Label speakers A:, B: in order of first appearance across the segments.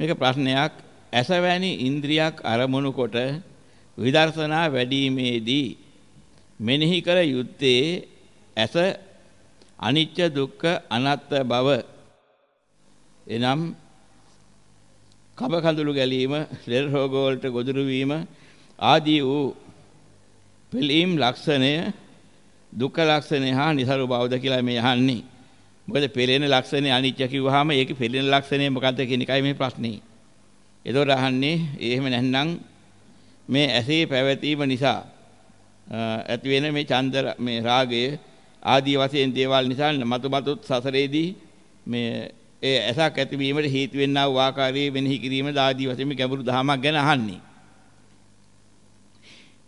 A: මේක ප්‍රශ්නයක් ඇසවැනි ඉන්ද්‍රියක් අරමුණු කොට විදර්ශනා වැඩිීමේදී මෙනෙහි කර යුත්තේ ඇස අනිත්‍ය දුක්ඛ අනාත්ම බව එනම් කබ කඳුළු ගැලීම, ලෙඩ රෝග වලට ගොදුරු වීම ආදී වූ පිළීම් ලක්ෂණය දුක්ඛ ලක්ෂණය හා නිසරු බවද කියලා මේ අහන්නේ. මොකද පෙළෙන ලක්ෂණය අනිත්‍ය කිව්වහම ඒකේ පෙළෙන ලක්ෂණය මොකද්ද කියන එකයි මේ ප්‍රශ්නේ. ඒතකොට අහන්නේ එහෙම නැත්නම් මේ ඇසේ පැවතීම නිසා ඇති වෙන මේ චන්ද මේ රාගය ආදී වශයෙන් දේවල් නිසා මතු මතුත් සසරේදී මේ ඒ ඇසක් ඇතිවීමට හේතු වෙන්නා වූ ආකාරයේ වෙනෙහි කිරීම ආදී වශයෙන් මේ ගැඹුරු දහමක් ගැන අහන්නේ.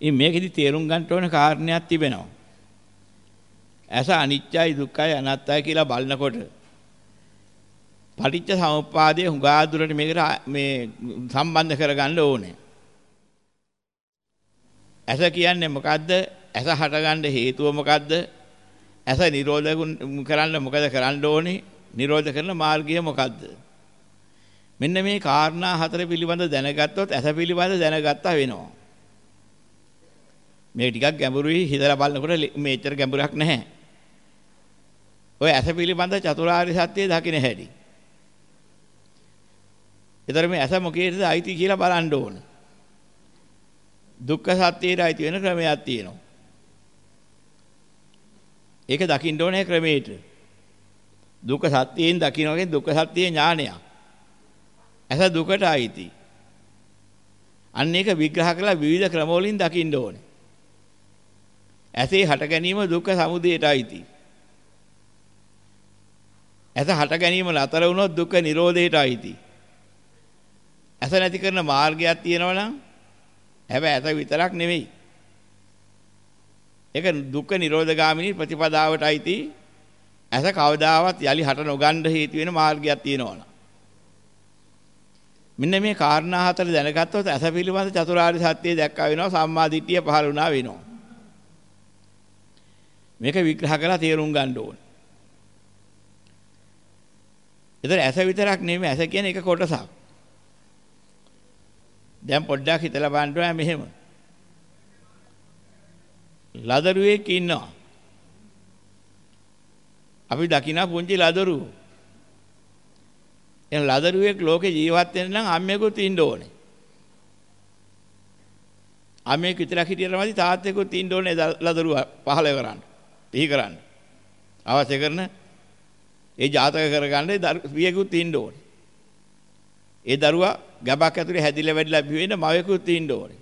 A: ඉතින් මේකෙදි තේරුම් ගන්න ඕන කාරණයක් තිබෙනවා. ඇස අනිත්‍යයි දුක්ඛයි අනාත්තයි කියලා බලනකොට පටිච්ච සමුප්පාදයේ හුඟා දුරට මේකට මේ සම්බන්ධ කරගන්න ඕනේ. ඇස කියන්නේ මොකද්ද? ඇස හටගන්න හේතුව මොකද්ද? ඇස නිරෝධ කරන්න මොකද කරන්න ඕනේ? නිරෝධ කරන මාර්ගය මොකද්ද? මෙන්න මේ කාරණා හතර පිළිබඳ දැනගත්තොත් ඇස පිළිබඳ දැනගත්තා වෙනවා. මේ ටිකක් ගැඹුරුයි හිතලා බලනකොට මේච්චර ගැඹුරක් නැහැ. ඔය ඇස පිළිබඳ චතුරාර්ය සත්‍යය දකින්න හැටි. ඒතර මේ ඇස මොකේද අයිති කියලා බලන්න ඕන. දුක්ඛ සත්‍යයට අයිති වෙන ක්‍රමයක් තියෙනවා. ඒක දකින්න ඕනේ ක්‍රමයට. දුක සත්‍යයෙන් දකින්න වගේ දුක්ඛ සත්‍යයේ ඥානයක්. ඇස දුකට අයිති. අන්න ඒක විග්‍රහ කරලා විවිධ ක්‍රම වලින් දකින්න ඕනේ. ඇසේ හට ගැනීම දුක්ඛ සමුදයට අයිති. ඇස හට ගැනීම නතර වුණොත් දුක්ඛ නිරෝධයට අයිති. ඇස නැති කරන මාර්ගයක් තියෙනවා නම් හැබැයි ඇස විතරක් නෙවෙයි. ඒක දුක්ඛ නිරෝධගාමිනී ප්‍රතිපදාවට අයිති. ඇස කවදාවත් යලි හට නොගන්න හේතු වෙන මාර්ගයක් තියෙනවා. මෙන්න මේ කාරණා හතර දැනගත්තොත් ඇස පිළිබඳ චතුරාර්ය සත්‍යය දැක්කා වෙනවා සම්මා දිට්ඨිය පහළ වුණා වෙනවා. මේක විග්‍රහ කරලා තේරුම් ගන්න ඕනේ. ඒතර ඇස විතරක් නෙමෙයි ඇස කියන්නේ එක කොටසක්. දැන් පොඩ්ඩක් හිතලා බලන්න මෙහෙම. ලදරුවෙක් ඉන්නවා. අපි දකිනා පුංචි ලදරුවෝ. එන ලදරුවෙක් ලෝකේ ජීවත් වෙන්න නම් අම්මෙකුත් ඉන්න ඕනේ. අම්මෙක් විතරක් හිටියරමදි තාත්තෙකුත් ඉන්න ඕනේ ලදරුවා පහල කරන්න. පිහි කරන්න. අවශ්‍ය කරන ඒ ජාතක කරගන්න පියෙකුත් ඉන්න ඕනේ. ඒ දරුවා ගැබක් ඇතුලේ හැදිලා වැඩිලා බිහි වෙන මවෙකුත් ඉන්න ඕනේ.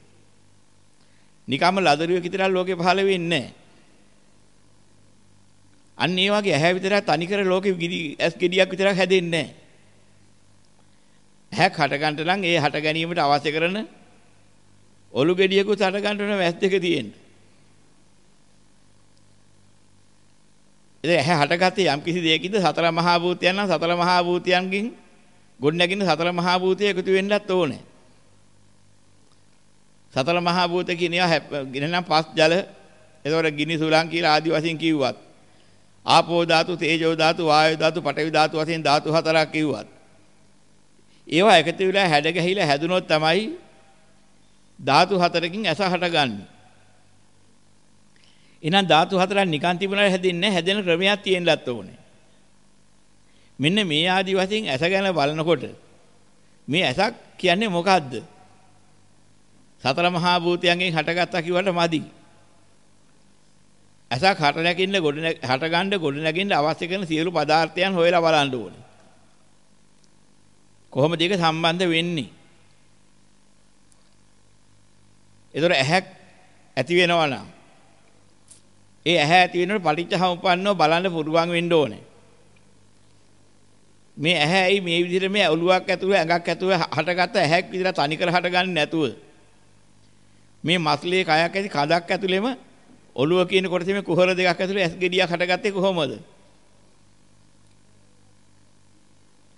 A: නිකම්ම ලදරුවෙක් විතරක් ලෝකේ පහළ වෙන්නේ නැහැ. අන්න ඒ වගේ ඇහැ විතරක් තනිකර ලෝකෙ ඇස් ගෙඩියක් විතරක් හැදෙන්නේ නැහැ. ඇහැක් හට ගන්නට නම් ඒ හට ගැනීමට අවශ්‍ය කරන ඔලු ගෙඩියකුත් හට ගන්නට නම් ඇස් දෙක තියෙන්න. ඉතින් ඇහැ හටගත්තේ යම් කිසි දෙයකින්ද සතර මහා භූතයන් නම් සතර මහා භූතයන්ගෙන් ගොඩනැගින්න සතර මහා භූතය එකතු වෙන්නත් ඕනේ. සතර මහා භූත කියන ඒවා ගිනනම් පස් ජල එතකොට ගිනි සුලං කියලා ආදි වශයෙන් කිව්වත් ආපෝ ධාතු, තේජෝ ධාතු, වායෝ ධාතු, පඨවි ධාතු වශයෙන් ධාතු හතරක් කිව්වත්. ඒවා එකතු වෙලා හැඩ ගැහිලා හැදුනොත් තමයි ධාතු හතරකින් ඇස හටගන්නේ. එහෙනම් ධාතු හතරක් නිකන් තිබුණාට හැදෙන්නේ හැදෙන ක්‍රමයක් තියෙන්නත් ඕනේ. මෙන්න මේ ආදි වශයෙන් ඇස ගැන බලනකොට මේ ඇසක් කියන්නේ මොකද්ද? සතර මහා භූතයන්ගෙන් හටගත්තා කිව්වට මදි. ඇසක් හට නැගින්න ගොඩ හට ගන්න ගොඩ නැගින්න අවශ්‍ය කරන සියලු පදාර්ථයන් හොයලා බලන්න ඕනේ. කොහොමද ඒක සම්බන්ධ වෙන්නේ? ඒතර ඇහැක් ඇති වෙනවා නම් ඒ ඇහැ ඇති වෙනකොට පටිච්චසමුප්පන්නව බලන්න පුරුවන් වෙන්න ඕනේ. මේ ඇහැ ඇයි මේ විදිහට මේ ඔලුවක් ඇතුළේ ඇඟක් ඇතුළේ හටගත්ත ඇහැක් විදිහට තනිකර හටගන්නේ නැතුව මේ මස්ලේ කයක් ඇති කඳක් ඇතුළේම ඔළුව කියන කොටසේ මේ කුහර දෙකක් ඇතුළේ ඇස් ගෙඩියක් හටගත්තේ කොහොමද?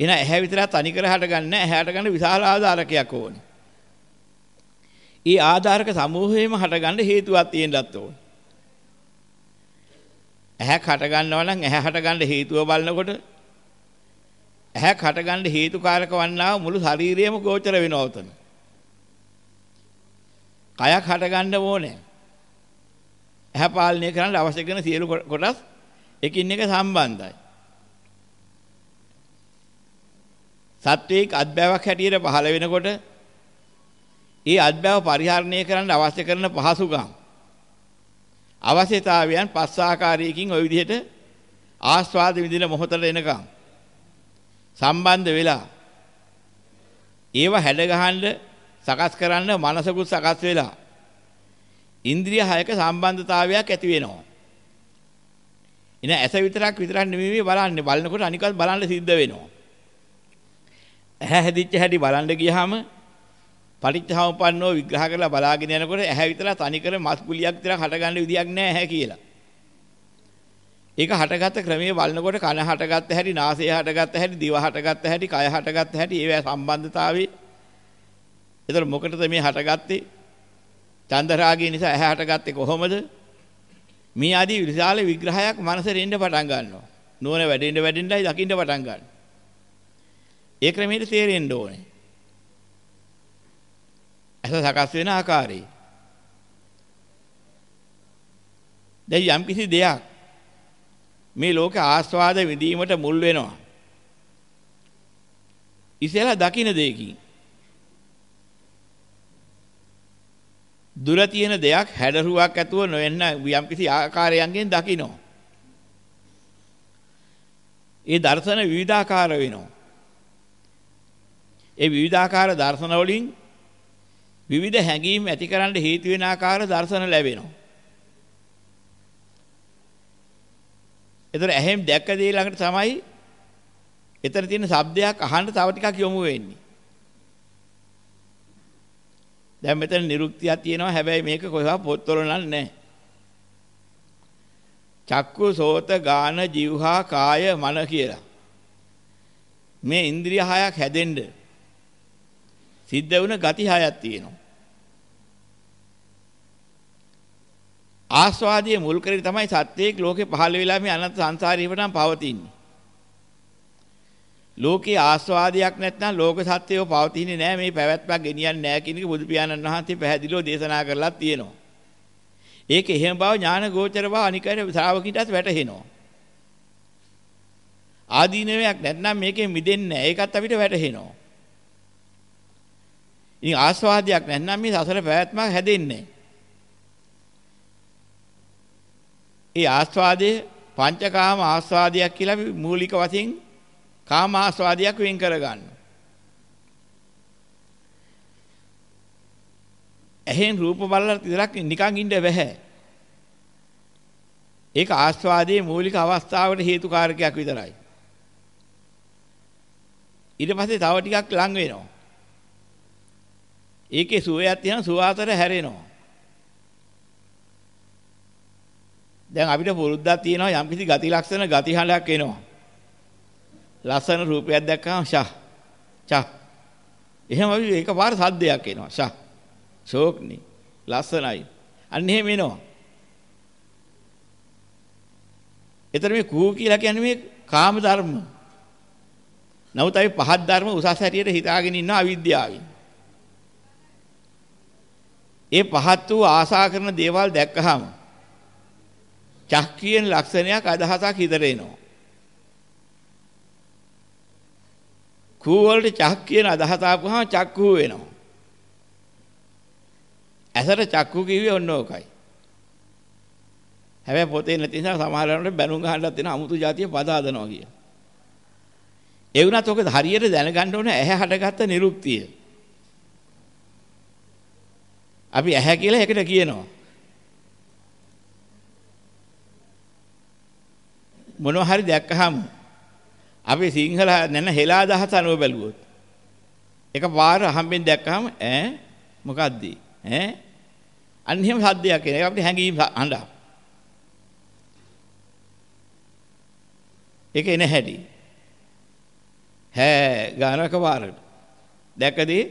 A: එන ඇහැ විතරක් තනි කර හටගන්න ඇහැට ගන්න විශාල ආධාරකයක් ඕනේ. ඊ ආධාරක සමූහයේම හටගන්න හේතුවක් තියෙන්නත් ඕනේ. ඇහැක් හට ගන්නවා නම් ඇහැ හට ගන්න හේතුව බලනකොට ඇහැක් හටගන්න හේතුකාරක වන්නා මුළු ශරීරයම ගෝචර වෙනවා උතන. කයක් හටගන්න ඕනේ. ඇහැ පාලනය කරන්න අවශ්‍ය කරන සියලු කොටස් එකින් එක සම්බන්ධයි. සත්වයක අත්බෑවක් හැටියට පහළ වෙනකොට ඒ අත්බෑව පරිහරණය කරන්න අවශ්‍ය කරන පහසුකම් අවශ්‍යතාවයන් පස් ආකාරයකින් ওই විදිහට ආස්වාද විඳින මොහොතට එනකම් සම්බන්ධ වෙලා ඒව හැඩ ගහන්න සකස් කරන්න මනසකුත් සකස් වෙලා ඉන්ද්‍රිය හයක සම්බන්ධතාවයක් ඇති වෙනවා. එන ඇස විතරක් විතරක් නෙමෙයි බලන්නේ බලනකොට අනිකත් බලන්න සිද්ධ වෙනවා. ඇහැ හැදිච්ච හැටි බලන්න ගියාම පටිච්චසමුප්පන්නෝ විග්‍රහ කරලා බලාගෙන යනකොට ඇහැ විතරක් තනිකර මස් ගුලියක් විතරක් හටගන්න විදියක් නැහැ ඇහැ කියලා. ඒක හටගත්ත ක්‍රමයේ බලනකොට කන හටගත්ත හැටි, නාසය හටගත්ත හැටි, දිව හටගත්ත හැටි, කය හටගත්ත හැටි, ඒවැ සම්බන්ධතාවයේ. ඒතර මොකටද මේ හටගත්තේ? චන්දරාගය නිසා ඇහැ හටගත්තේ කොහොමද? මේ ආදී විශාල විග්‍රහයක් මනසට එන්න පටන් ගන්නවා. නුවණ වැඩෙන්න වැඩෙන්නයි දකින්න පටන් ගන්න. ඒ ක්‍රමයට තේරෙන්න ඕනේ. ඇස සකස් වෙන ආකාරය. දැන් යම් කිසි දෙයක් මේ ලෝක ආස්වාද විඳීමට මුල් වෙනවා. ඉතලා දකින්න දෙයකින්. දුර තියෙන දෙයක් හැඩරුවක් ඇතුව නොවෙන්න යම් කිසි ආකාරයන්ගෙන් දකින්න. ඒ දර්ශන විවිධාකාර වෙනවා. ඒ විවිධාකාර දර්ශන වලින් විවිධ හැඟීම් ඇතිකරන්න හේතු වෙන ආකාර දර්ශන ලැබෙනවා. ඒතර ඇහෙන් දැක්ක දේ ළඟට තමයි එතන තියෙන ශබ්දයක් අහන්න තව ටිකක් යොමු වෙන්නේ. දැන් මෙතන නිරුක්තියක් තියෙනවා හැබැයි මේක කොහෙවත් පොත්වල නැහැ. චක්කු සෝත ගාන જીවහා කාය මන කියලා. මේ ඉන්ද්‍රිය හයක් හැදෙන්න සිද්ධ වුණ ගති හයක් තියෙනවා. ආස්වාදයේ මුල් කරගෙන තමයි සත්‍යයක් ලෝකේ පහළ වෙලා මේ අනන්ත සංසාරේ ඉවරනම් පවතින්නේ. ලෝකේ ආස්වාදයක් නැත්නම් ලෝක සත්‍යය පවතින්නේ නැහැ මේ පැවැත්මක් ගෙනියන්නේ නැහැ කියන එක බුදු පියාණන් වහන්සේ පැහැදිලිව දේශනා කරලා තියෙනවා. ඒක එහෙම බව ඥාන ගෝචර බව අනිකර ශ්‍රාවකින්ටත් වැටහෙනවා. ආදීනවයක් නැත්නම් මේකෙන් මිදෙන්නේ නැහැ. ඒකත් අපිට වැටහෙනවා. ඉතින් ආස්වාදයක් නැත්නම් මේ සසර පැවැත්මක් හැදෙන්නේ නැහැ. ඒ ආස්වාදයේ පංචකාම ආස්වාදයක් කියලා අපි මූලික වශයෙන් කාම ආස්වාදයක් වෙන් කරගන්න. ඇහෙන් රූප බලලා විතරක් නිකන් ඉන්න බැහැ. ඒක ආස්වාදයේ මූලික අවස්ථාවට හේතුකාරකයක් විතරයි. ඊට පස්සේ තව ටිකක් ලඟ වෙනවා. ඒකේ සුවයක් තියෙනවා සුවාතර හැරෙනවා. දැන් අපිට පුරුද්දක් තියෙනවා යම්කිසි ගති ලක්ෂණ ගති හඬක් එනවා. ලස්සන රූපයක් දැක්කම ෂා චා. එහෙම අපි එකපාර සද්දයක් එනවා ෂා. ෂෝක්නි ලස්සනයි. අන්න එහෙම එනවා. එතන මේ කූ කියලා කියන්නේ මේ කාම ධර්ම. නමුත් අපි පහත් ධර්ම උසස් හැටියට හිතාගෙන ඉන්න අවිද්‍යාවෙන්. ඒ පහත් වූ ආසා කරන දේවල් දැක්කහම චක් කියන ලක්ෂණයක් අදහසක් හිතට එනවා. කූ වලට චක් කියන අදහස ආපුවම චක්කු වෙනවා. ඇසට චක්කු කිව්වේ ඔන්න ඕකයි. හැබැයි පොතේ නැති නිසා සමහර වෙලාවට බැනුම් ගහන්නත් වෙන අමුතු જાතිය පද හදනවා කිය. ඒ වුණත් ඔක හරියට දැනගන්න ඕනේ ඇහැ හටගත්ත නිරුක්තිය. අපි ඇහැ කියලා එකට කියනවා. මොනවා හරි දැක්කහම අපි සිංහල නැන හෙලා දහස අනුව බැලුවොත්. එක පාර අහම්බෙන් දැක්කහම ඈ? මොකද්ද? ඈ? අන්න එහෙම සද්දයක් එන එක අපිට හැංගීම් හඬා ඒක එන හැටි. හැ ගානක පාරට දැක්කදී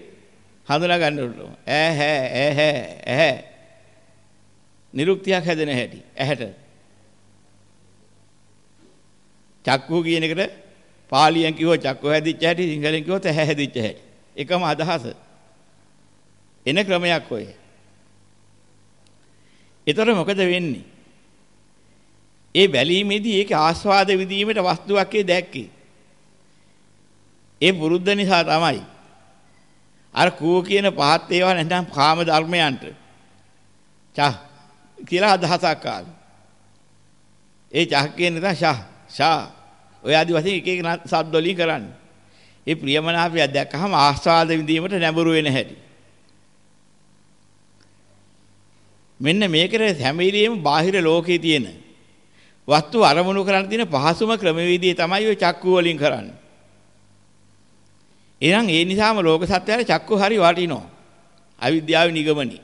A: හඳුනා ගන්න ඕන. ඈ හැ ඈ හැ ඈ. නිරුක්තියක් හැදෙන හැටි. ඇහැට. චක්කු කියන එකට පාලියෙන් කිව්වොත් චක්කු හැදිච්ච හැටි සිංහලෙන් කිව්වොත් ඇහැ හැදිච්ච හැටි. එකම අදහස. එන ක්‍රමයක් ඔය. ඒතර මොකද වෙන්නේ? ඒ බැලීමේදී ඒක ආස්වාද විදීමට වස්තුවක් දැක්කේ. ඒ පුරුද්ද නිසා තමයි. අර කූ කියන පහත් ඒවා නැත්නම් කාම ධර්මයන්ට. චා කියලා අදහසක් ආවා. ඒ චහ කියන නිසා ෂා ෂා ඔය ආදි වශයෙන් එක එක ශබ්ද වලින් කරන්නේ. ඒ ප්‍රියමනාපය දැක්කහම ආස්වාද විඳීමට නැඹුරු වෙන හැටි. මෙන්න මේකට හැම වෙලෙම බාහිර ලෝකේ තියෙන වස්තු අරමුණු කරන්න තියෙන පහසුම ක්‍රමවේදය තමයි ඔය චක්කු වලින් කරන්නේ. එහෙනම් ඒ නිසාම ලෝක සත්‍යයට චක්කු හරි වටිනවා. අවිද්‍යාවේ නිගමනයි.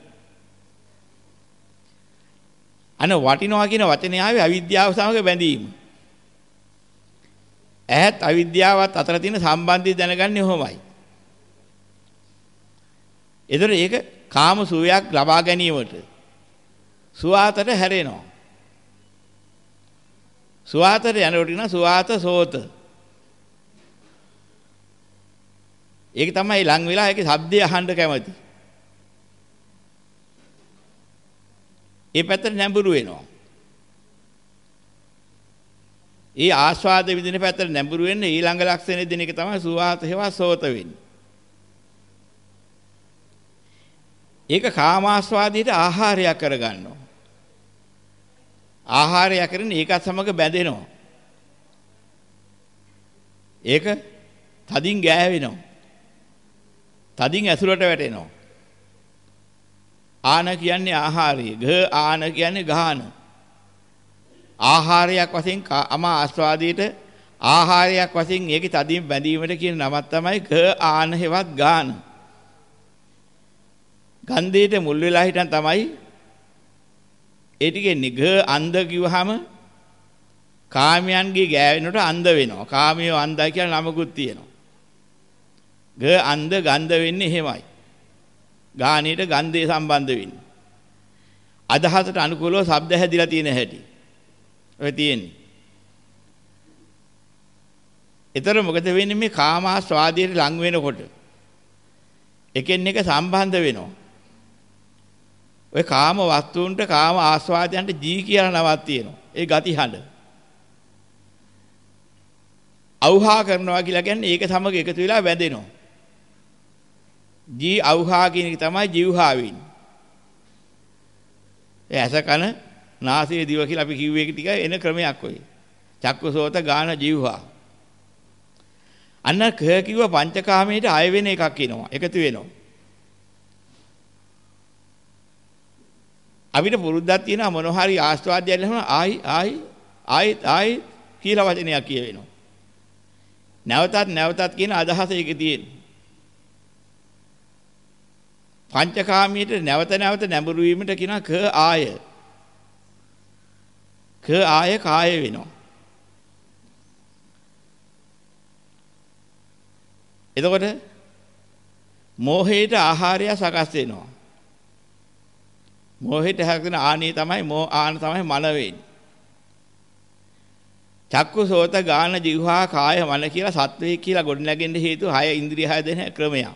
A: අන වටිනවා කියන වචනේ ආවේ අවිද්‍යාව සමග බැඳීම. ඇහත් අවිද්‍යාවත් අතර තියෙන සම්බන්ධය දැනගන්නේ කොහොමයි? ඒතර ඒක කාම සුවයක් ලබා ගැනීමට සුවාතට හැරෙනවා. සුවාතට යනකොට කියන සුවාත සෝත. ඒක තමයි ලං වෙලා ඒකේ ශබ්දය අහන්න කැමති. ඒ පැත්තට නැඹුරු වෙනවා. ඒ ආස්වාද විඳින පැත්තට නැඹුරු වෙන්නේ ඊළඟ ලක්ෂණය දෙන එක තමයි සුවාත හේවා සෝත වෙන්නේ. ඒක කාමාස්වාදයට ආහාරයක් කරගන්නවා. ආහාරය කරන ඒකත් සමග බැඳෙනවා. ඒක තදින් ගෑවෙනවා. තදින් ඇසුරට වැටෙනවා. ආන කියන්නේ ආහාරය. ගහ ආන කියන්නේ ගහන. ආහාරයක් වශයෙන් අම ආස්වාදයට ආහාරයක් වශයෙන් ඒකේ තදින් බැඳීමට කියන නමක් තමයි ගහ ආන හෙවත් ගාන. ගන්ධයට මුල් වෙලා හිටන් තමයි ඒ ටිකේ නිග අන්ධ කිව්වහම කාමයන්ගේ ගෑවෙනට අන්ධ වෙනවා. කාමිය අන්ධයි කියලා නමකුත් තියෙනවා. ග අන්ධ ගන්ධ වෙන්නේ එහෙමයි. ගානීට ගන්ධය සම්බන්ධ වෙන්නේ. අදහසට අනුකූලව ශබ්ද හැදිලා තියෙන හැටි. ඔය තියෙන්නේ. ඊතර මොකද වෙන්නේ මේ කාමාස්වාදයට ලං වෙනකොට? එකින් එක සම්බන්ධ වෙනවා. ඔය කාම වස්තුන්ට කාම ආස්වාදයන්ට ජී කියලා නමක් තියෙනවා. ඒ ගති හඬ. අවහා කරනවා කියලා කියන්නේ ඒක සමග එකතු වෙලා වැදෙනවා. ජී අවහා කියන එක තමයි ජීවහා වෙන්නේ. ඒ ඇස කන නාසය දිව කියලා අපි කිව්වේ එක ටික එන ක්‍රමයක් ඔය. චක්කසෝත ගාන ජීවහා. අන්න කහ කිව්ව පංචකාමයට ආය වෙන එකක් එනවා. එකතු වෙනවා. අපිට පුරුද්දක් තියෙනවා මොන හරි ආස්වාදයක් ලැබුණා ආයි ආයි ආයි ආයි කියලා වචනයක් කියවෙනවා. නැවතත් නැවතත් කියන අදහස ඒකේ තියෙනවා. පංචකාමීට නැවත නැවත නැඹුරු වීමට කියනවා ක ආය. ක ආය කාය වෙනවා. එතකොට මෝහයට ආහාරය සකස් වෙනවා. මෝහයට හැකෙන ආනිය තමයි මෝ ආන තමයි මන වෙන්නේ. චක්කු සෝත ගාන જીවහා කාය මන කියලා සත්වේ කියලා ගොඩනැගෙන්න හේතු හය ඉන්ද්‍රිය හය දෙන ක්‍රමයක්.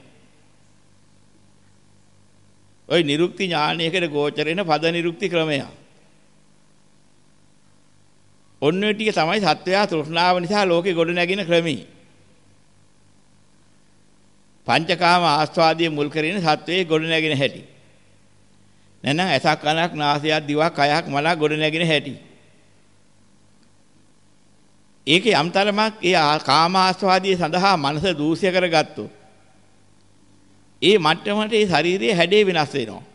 A: ওই නිරුක්ති ඥානයකට ගෝචර වෙන පද නිරුක්ති ක්‍රමයක්. ඔන්න ඔය ටික තමයි සත්වයා තෘෂ්ණාව නිසා ලෝකේ ගොඩනැගෙන ක්‍රමී. පංචකාම ආස්වාදයේ මුල් කරගෙන සත්වයේ ගොඩනැගෙන හැටි. නැත්නම් ඇසක් කනක් නාසයක් දිවක් කයක් මනක් ගොඩ නැගින හැටි. ඒකේ යම්තරමක් ඒ කාම ආස්වාදී සඳහා මනස දූෂ්‍ය කරගත්තොත් ඒ මට්ටමට ඒ ශාරීරියේ හැඩේ වෙනස් වෙනවා.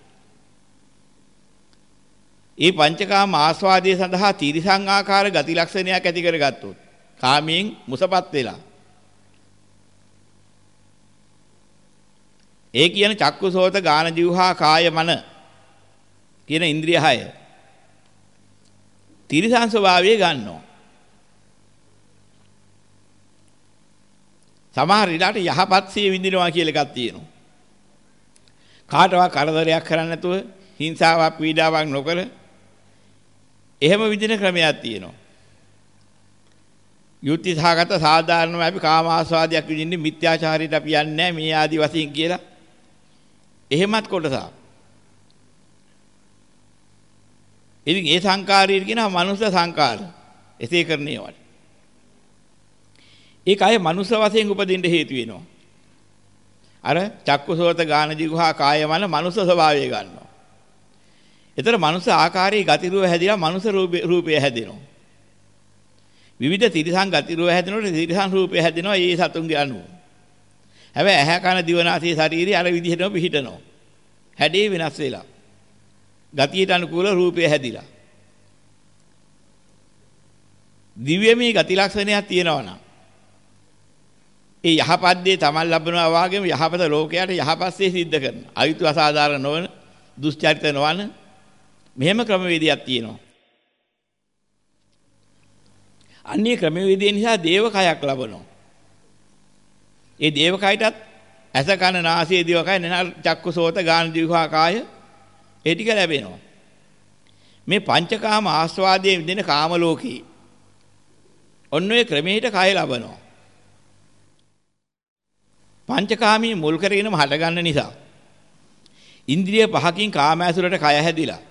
A: ඒ පංචකාම ආස්වාදයේ සඳහා තීරිසං ආකාර ගති ලක්ෂණයක් ඇති කරගත්තොත් කාමයෙන් මුසපත් වෙලා ඒ කියන චක්කුසෝත ගාන ජීවහා කාය මන කියන ඉන්ද්‍රිය හය තිරිසන් ස්වභාවය ගන්නවා. සමහර විලාට යහපත් සිය විඳිනවා කියලා එකක් තියෙනවා. කාටවත් කරදරයක් කරන්නේ නැතුව හිංසාවක් පීඩාවක් නොකර එහෙම විඳින ක්‍රමයක් තියෙනවා. යුක්ති සහගත සාධාරණව අපි කාම ආස්වාදයක් විඳින්නේ මිත්‍යාචාරයට අපි යන්නේ මේ ආදි වශයෙන් කියලා. එහෙමත් කොටසක්. ඉතින් ඒ සංකාරය කියනවා මනුෂ්‍ය සංකාර. එසේ කරන ඒවාට. ඒක අය මනුෂ්‍ය වශයෙන් උපදින්න හේතු වෙනවා. අර චක්කුසෝත ගාන දිගුහා කාය මන මනුෂ්‍ය ස්වභාවය ගන්නවා. ඒතර මනුෂ්‍ය ආකාරයේ ගතිරුව හැදිලා මනුෂ්‍ය රූපය හැදෙනවා. විවිධ තිරිසන් ගතිරුව හැදෙනකොට තිරිසන් රූපය හැදෙනවා ඒ සතුන්ගේ අනුව. හැබැයි ඇහැ කන දිවනාසය ශරීරය අර විදිහටම පිහිටනවා. හැඩේ වෙනස් වෙලා. ගතියට අනුකූල රූපය හැදිලා. දිව්‍යමය ගති ලක්ෂණයක් තියෙනවා නම් ඒ යහපත් දේ Taman ලබනවා වාගේම යහපත ලෝකයට යහපත්සේ සිද්ධ කරන. අයුතු අසාධාරණ නොවන දුස්චරිත නොවන මෙහෙම ක්‍රමවේදයක් තියෙනවා. අන්නේ ක්‍රමවේදය නිසා දේවකයක් ලබනවා. ඒ දේවකයටත් ඇස කන නාසය දිවකය නන චක්කු සෝත ගාන දිවහා කාය ඒ ටික ලැබෙනවා. මේ පංචකාම ආස්වාදයේ විදින කාම ලෝකේ ඔන්න ඔය ක්‍රමයට කය ලබනවා. පංචකාමී මුල් කරගෙනම හටගන්න නිසා ඉන්ද්‍රිය පහකින් කාම ඇසුරට කය හැදිලා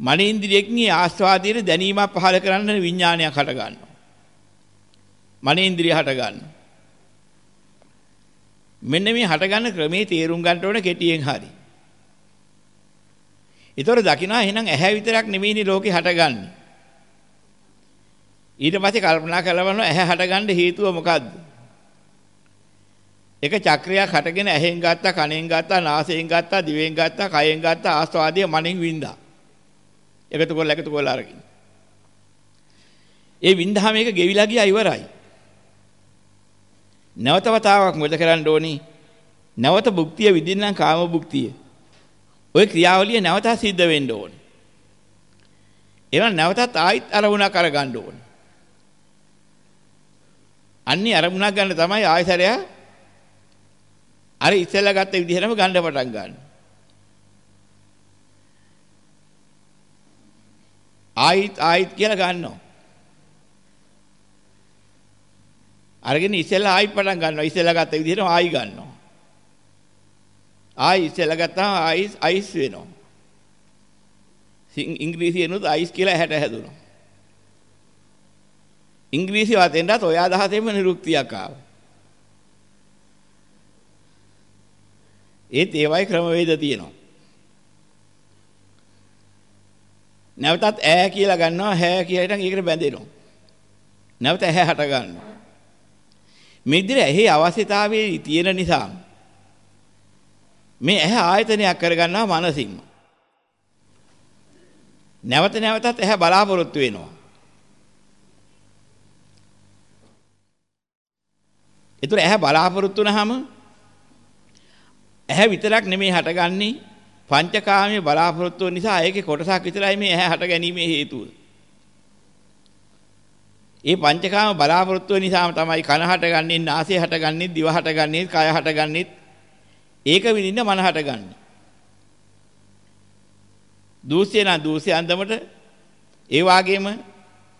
A: මනේන්ද්‍රියකින් ආස්වාදයේ දැනීමක් පහල කරන්න විඥානයක් හට ගන්නවා. මනේන්ද්‍රිය හට ගන්නවා. මෙන්න මේ හටගන්න ක්‍රමේ තේරුම් ගන්න ඕන කෙටියෙන් හරි. ඊතර දකිනා එහෙනම් ඇහැ විතරක් නෙමෙයිනේ ලෝකේ හටගන්නේ. ඊට පස්සේ කල්පනා කරලා ඇහැ හටගන්න හේතුව මොකද්ද? එක චක්‍රයක් හටගෙන ඇහෙන් ගත්තා, කනෙන් ගත්තා, නාසයෙන් ගත්තා, දිවෙන් ගත්තා, කයෙන් ගත්තා, ආස්වාදයේ මනෙන් වින්දා. එකතු කරලා එකතු කරලා අරගෙන. ඒ වින්දහම එක ගෙවිලා ගියා ඉවරයි. නැවත වතාවක් මොකද කරන්න ඕනි? නැවත භුක්තිය විඳින්නම් කාම භුක්තිය. ওই ක්‍රියාවලිය නැවත සිද්ධ වෙන්න ඕනේ. ඒවා නැවතත් ආයිත් අරමුණක් අරගන්න ඕනේ. අන්නේ අරමුණක් ගන්න තමයි ආයතරය අර ඉස්සෙල්ලා ගත්ත විදිහටම ගන්න පටන් ගන්න. ආයිත් ආයිත් කියලා ගන්නවා. අරගෙන ඉස්සෙල්ලා ආයි පටන් ගන්නවා. ඉස්සෙල්ලා ගත්ත විදිහටම ආයි ගන්නවා. ආයි ඉස්සෙල්ලා ගත්තාම ආයිස් අයිස් වෙනවා. ඉංග්‍රීසියෙන්ුත් අයිස් කියලා හැට හැදුණා. ඉංග්‍රීසි වතෙන්ටත් ඔය අදහසෙම නිරුක්තියක් ආවා. ඒත් ඒවයි ක්‍රමවේද තියෙනවා. නැවතත් ඈ කියලා ගන්නවා හැ කියලා හිටන් ඒකට බැඳෙනවා. නැවත ඇහැ හට ගන්නවා. මේ විදිහට ඇහි අවශ්‍යතාවයේ තියෙන නිසා මේ ඇහැ ආයතනයක් කරගන්නවා මනසින්ම. නැවත නැවතත් ඇහැ බලාපොරොත්තු වෙනවා. ඒතර ඇහැ බලාපොරොත්තු වුනහම ඇහැ විතරක් නෙමෙයි හටගන්නේ පංචකාමයේ බලාපොරොත්තු නිසා ඒකේ කොටසක් විතරයි මේ ඇහැ හට ගැනීමේ හේතුව. ඒ පංචකාම බලාපොරොත්තු නිසාම තමයි කන හටගන්නේ, නාසය හටගන්නේ, දිව හටගන්නේ, කය හටගන්නේ. ඒක විඳින්න මන හටගන්නේ. දූෂ්‍ය නම් දූෂ්‍ය අන්දමට ඒ වාගේම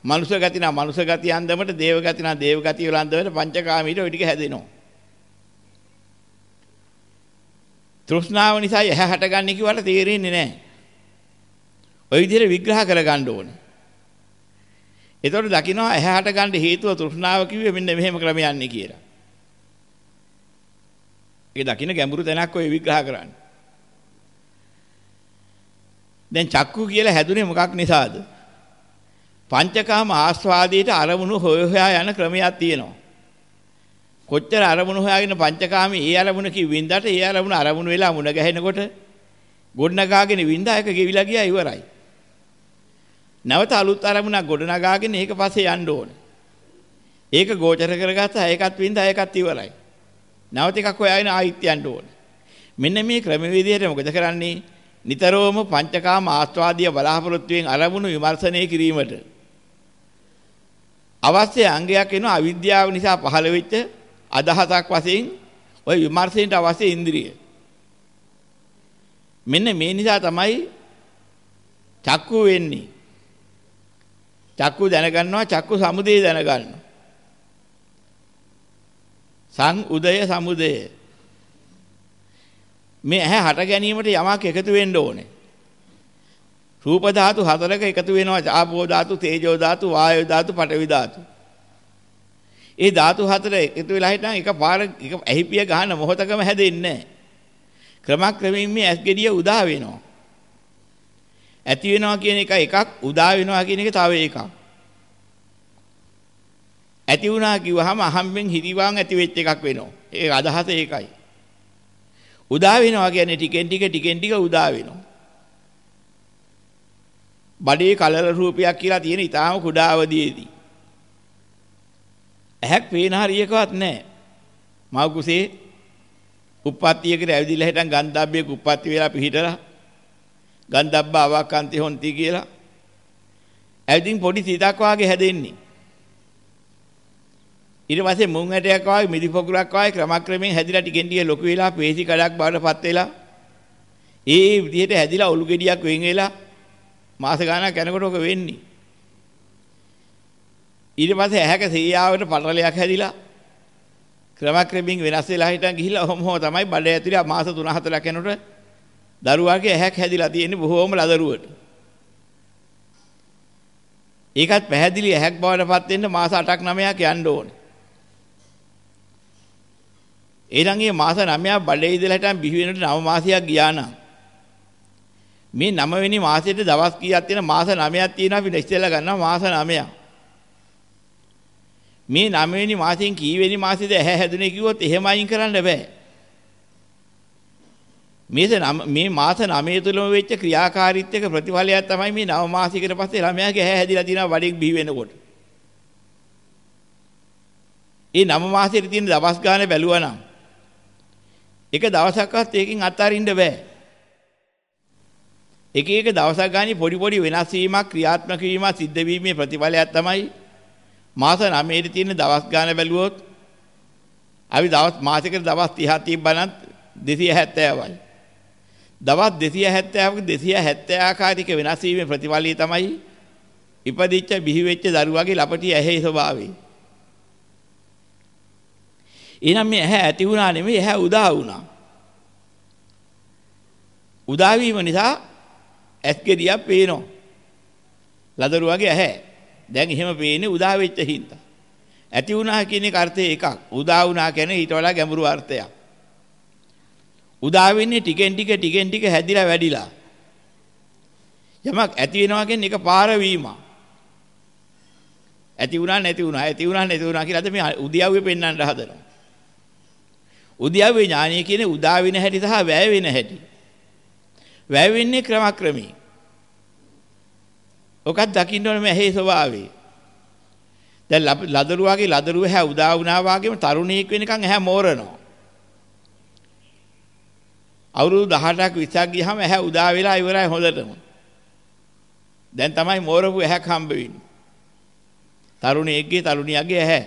A: මනුෂ්‍ය ගති නම් මනුෂ්‍ය ගති අන්දමට දේව ගති නම් දේව ගති වල අන්දමට පංචකාමීට ওই ටික හැදෙනවා. තෘෂ්ණාව නිසා ඇහැ හටගන්නේ කිව්වට තේරෙන්නේ නැහැ. ওই විදිහට විග්‍රහ කරගන්න ඕනේ. එතකොට දකින්නවා ඇහැ හටගන්න හේතුව තෘෂ්ණාව කිව්වේ මෙන්න මෙහෙම ක්‍රමයන්නේ කියලා. ඒක දකින්න ගැඹුරු තැනක් ඔය විග්‍රහ කරන්නේ. දැන් චක්කු කියලා හැදුනේ මොකක් නිසාද? පංචකාම ආස්වාදයට අරමුණු හොය හොයා යන ක්‍රමයක් තියෙනවා. කොච්චර අරමුණු හොයාගෙන පංචකාමී ඒ අරමුණ කි වින්දාට ඒ අරමුණ අරමුණු වෙලා මුණ ගැහෙනකොට ගොඩනගාගෙන වින්දා එක ගෙවිලා ගියා ඉවරයි. නැවත අලුත් අරමුණක් ගොඩනගාගෙන ඒක පස්සේ යන්න ඕනේ. ඒක ගෝචර කරගත්තා ඒකත් වින්දා ඒකත් ඉවරයි. නැවත එකක් හොයාගෙන ආයිත් යන්න ඕනේ. මෙන්න මේ ක්‍රමවේදයට මොකද කරන්නේ? නිතරම පංචකාම ආස්වාදිය බලාපොරොත්තුෙන් අරමුණු විමර්ශනය කිරීමට අවශ්‍ය අංගයක් වෙනවා අවිද්‍යාව නිසා පහළ වෙච්ච අදහසක් වශයෙන් ওই විමර්ශනයට අවශ්‍ය ඉන්ද්‍රිය. මෙන්න මේ නිසා තමයි චක්කු වෙන්නේ. චක්කු දැනගන්නවා චක්කු සමුදය දැනගන්නවා. සං උදය සමුදය. මේ ඇහැ හට ගැනීමට යමක් එකතු වෙන්න ඕනේ. රූප ධාතු හතරක එකතු වෙනවා ආපෝ ධාතු, තේජෝ ධාතු, වායෝ ධාතු, පඨවි ධාතු. ඒ ධාතු හතර එකතු වෙලා හිටන් එක පාර එක ඇහිපිය ගහන මොහොතකම හැදෙන්නේ නැහැ. ක්‍රමක්‍රමයෙන් මේ ඇස් ගෙඩිය උදා වෙනවා. ඇති වෙනවා කියන එක එකක් උදා වෙනවා කියන එක තව එකක්. ඇති වුණා කිව්වහම අහම්බෙන් හිරිවාන් ඇති වෙච්ච එකක් වෙනවා. ඒක අදහස ඒකයි. උදා වෙනවා කියන්නේ ටිකෙන් ටික ටිකෙන් ටික උදා වෙනවා. බඩේ කලල රූපයක් කියලා තියෙන ඊටාම කුඩා අවදියේදී. ඇහක් පේන හරියකවත් නැහැ. මව කුසේ උප්පත්තියකට ඇවිදිලා හිටන් ගන්ධබ්බේ උප්පත්ති වෙලා පිහිටලා ගන්ධබ්බ අවකාන්ති හොන්ති කියලා ඇවිදින් පොඩි සිතක් වාගේ හැදෙන්නේ. ඊට පස්සේ මුං ඇටයක් වාගේ මිදි පොකුරක් වාගේ ක්‍රමක්‍රමයෙන් හැදිලා ටිකෙන් ටික ලොකු වෙලා පේසි කඩක් බවට පත් වෙලා ඒ විදිහට හැදිලා ඔලු ගෙඩියක් වෙන් වෙලා මාස ගාණක් යනකොට ඔක වෙන්නේ. ඊට පස්සේ ඇහැක සීයාවට පටලයක් හැදිලා ක්‍රමක්‍රමයෙන් වෙනස් වෙලා හිටන් ගිහිල්ලා ඔහොම හොම තමයි බඩ ඇතුලේ මාස 3-4ක් යනකොට දරුවාගේ ඇහැක් හැදිලා තියෙන්නේ බොහෝම ලදරුවට. ඒකත් පැහැදිලි ඇහැක් බවට පත් වෙන්න මාස 8ක් 9ක් යන්න ඕනේ. එහෙනම් මේ මාස 9ක් බඩේ ඉඳලා හිටන් බිහි වෙනට 9 මාසයක් ගියා නම් මේ 9 වෙනි මාසෙට දවස් කීයක් තියෙන මාස 9ක් තියෙනවා අපි ඉස්සෙල්ලා ගන්නවා මාස 9ක්. මේ 9 වෙනි මාසෙන් කී වෙනි මාසෙද ඇහැ හැදුනේ කිව්වොත් එහෙම අයින් කරන්න බෑ. මේස මේ මාස 9 තුලම වෙච්ච ක්‍රියාකාරීත්වයක ප්‍රතිඵලයක් තමයි මේ 9 මාසයකට පස්සේ ළමයාගේ ඇහැ හැදිලා තියෙනවා වඩෙක් බිහි වෙනකොට. ඒ 9 මාසෙට තියෙන දවස් ගානේ බැලුවා නම් එක දවසක්වත් ඒකෙන් අත්හරින්න බෑ. එක එක දවසක් ගානේ පොඩි පොඩි වෙනස් වීමක් ක්‍රියාත්මක වීමක් සිද්ධ වීමේ ප්‍රතිඵලයක් තමයි මාස 9 තියෙන දවස් ගාන බැලුවොත් අපි දවස් මාසයකට දවස් 30ක් තිබ්බනත් 270යි. දවස් 270ක 270 ආකාරික වෙනස් වීමේ ප්‍රතිඵලය තමයි ඉපදිච්ච බිහි වෙච්ච දරුවාගේ ලපටි ඇහි ස්වභාවය. එහෙනම් මේ ඇහැ ඇති වුණා නෙමෙයි ඇහැ උදා වුණා. උදා වීම නිසා ඇස් ගෙඩියක් පේනවා. ලදරුවාගේ ඇහැ. දැන් එහෙම පේන්නේ උදා වෙච්ච හින්දා. ඇති වුණා කියන එක අර්ථය එකක්. උදා වුණා කියන්නේ ඊට වඩා ගැඹුරු අර්ථයක්. උදා වෙන්නේ ටිකෙන් ටික ටිකෙන් ටික හැදිලා වැඩිලා. යමක් ඇති වෙනවා කියන්නේ එක පාර වීම. ඇති වුණා නැති වුණා ඇති වුණා නැති වුණා කියලා අද මේ උද්‍යව්වේ පෙන්වන්න හදනවා. උද්‍යව්වේ ඥානය කියන්නේ උදා වෙන හැටි සහ වැය වෙන හැටි. වැය වෙන්නේ ක්‍රමක්‍රමී. ඔකත් දකින්න ඕනේ මේ ඇහි ස්වභාවය. දැන් ලදරුවාගේ ලදරුව හැ උදා වුණා වගේම තරුණියෙක් වෙනකන් ඇහැ මෝරනවා. අවුරුදු 18ක් 20ක් ගියහම ඇහැ උදා වෙලා ඉවරයි හොඳටම. දැන් තමයි මෝරපු ඇහැක් හම්බ වෙන්නේ. තරුණියෙක්ගේ තරුණියගේ ඇහැ.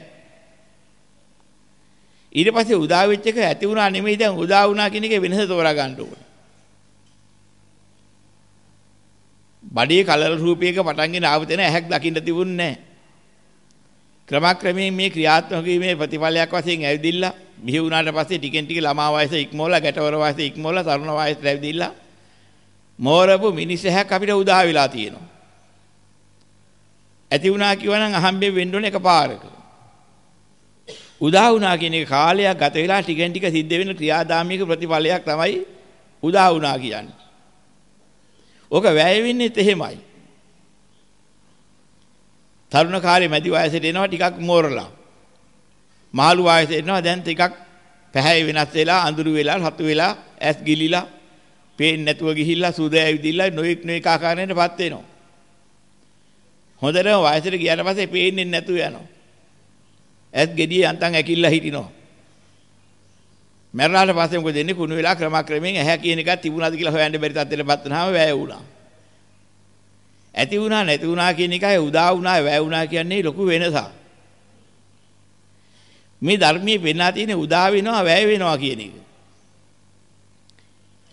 A: ඊට පස්සේ උදා වෙච්ච එක ඇති වුණා නෙමෙයි දැන් උදා වුණා කියන එක වෙනස තෝරා ගන්න ඕනේ. බඩේ කලර රූපයක පටන්ගෙන ආව තැන ඇහැක් දකින්න තිබුණේ නැහැ. ක්‍රමක්‍රමයෙන් මේ ක්‍රියාත්මක වීමේ ප්‍රතිඵලයක් වශයෙන් ඇවිදිලා බිහි වුණාට පස්සේ ටිකෙන් ටික ළමා වයස ඉක්මවලා ගැටවර වයස ඉක්මවලා තරුණ වයසට ඇවිදිලා මෝරපු මිනිසෙක් අපිට උදා වෙලා තියෙනවා. ඇති වුණා කියවනම් අහම්බෙන් වෙන්න ඕනේ එකපාරක. උදා වුණා කියන එක කාලයක් ගත වෙලා ටිකෙන් ටික සිද්ධ වෙන ක්‍රියාදාමික ප්‍රතිඵලයක් තමයි උදා වුණා කියන්නේ. ඕක වැය වෙන්නේත් එහෙමයි. තරුණ කාලේ මැදි වයසට එනවා ටිකක් මෝරලා. මාළු වයසට එනවා දැන් ටිකක් පැහැය වෙනස් වෙලා අඳුරු වෙලා රතු වෙලා ඇස් ගිලිලා පේන්නේ නැතුව ගිහිල්ලා සුද ඇවිදිලා නොඑක් නොඑක ආකාරයකටපත් වෙනවා. හොඳටම වයසට ගියාට පස්සේ පේන්නේ නැතුව යනවා. ඇස් ගෙඩිය යන්තම් ඇකිල්ලා හිටිනවා. මැරුණාට පස්සේ මොකද වෙන්නේ කුණු වෙලා ක්‍රමක්‍රමයෙන් ඇහැ කියන එකක් තිබුණාද කියලා හොයන්න බැරි තත්ත්වයටපත් වුණාම වැය වුණා. ඇති වුණා නැති වුණා කියන එකයි උදා වුණා වැය වුණා කියන්නේ ලොකු වෙනසක්. මේ ධර්මයේ පෙන්වා තියෙන උදා වෙනවා වැය වෙනවා කියන එක.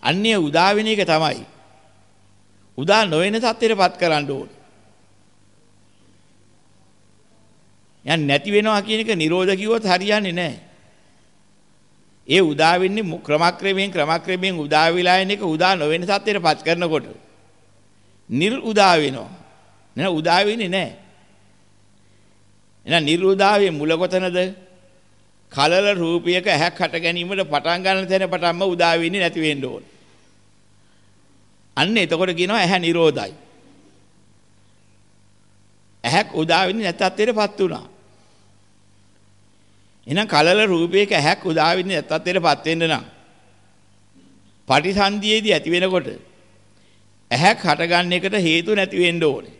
A: අන්නේ උදා වෙන එක තමයි. උදා නොවන තත්ත්වයටපත් කරන්න ඕන. යන් නැති වෙනවා කියන එක නිරෝධ කිව්වොත් හරියන්නේ නැහැ. ඒ උදා වෙන්නේ ක්‍රමක්‍රමයෙන් ක්‍රමක්‍රමයෙන් උදා වෙලා යන එක උදා නොවන සත්‍යයටපත් කරනකොට නිර් උදා වෙනවා. නේද උදා වෙන්නේ නැහැ. එහෙනම් නිර් උදාවේ මුල කොතනද? කලල රූපයක ඇහැක් හට ගැනීමට පටන් ගන්න තැන පටන්ම උදා වෙන්නේ නැති වෙන්න ඕන. අන්න එතකොට කියනවා ඇහැ නිරෝධයි. ඇහැක් උදා වෙන්නේ නැත් තත්ත්වයටපත් වුණා. එහෙනම් කලල රූපයක ඇහැක් උදා වෙන්නේ නැත් තත්ත්වයටපත් වෙන්න නම් පටිසන්ධියේදී ඇති වෙනකොට ඇහැක් හටගන්න එකට හේතු නැති වෙන්න ඕනේ.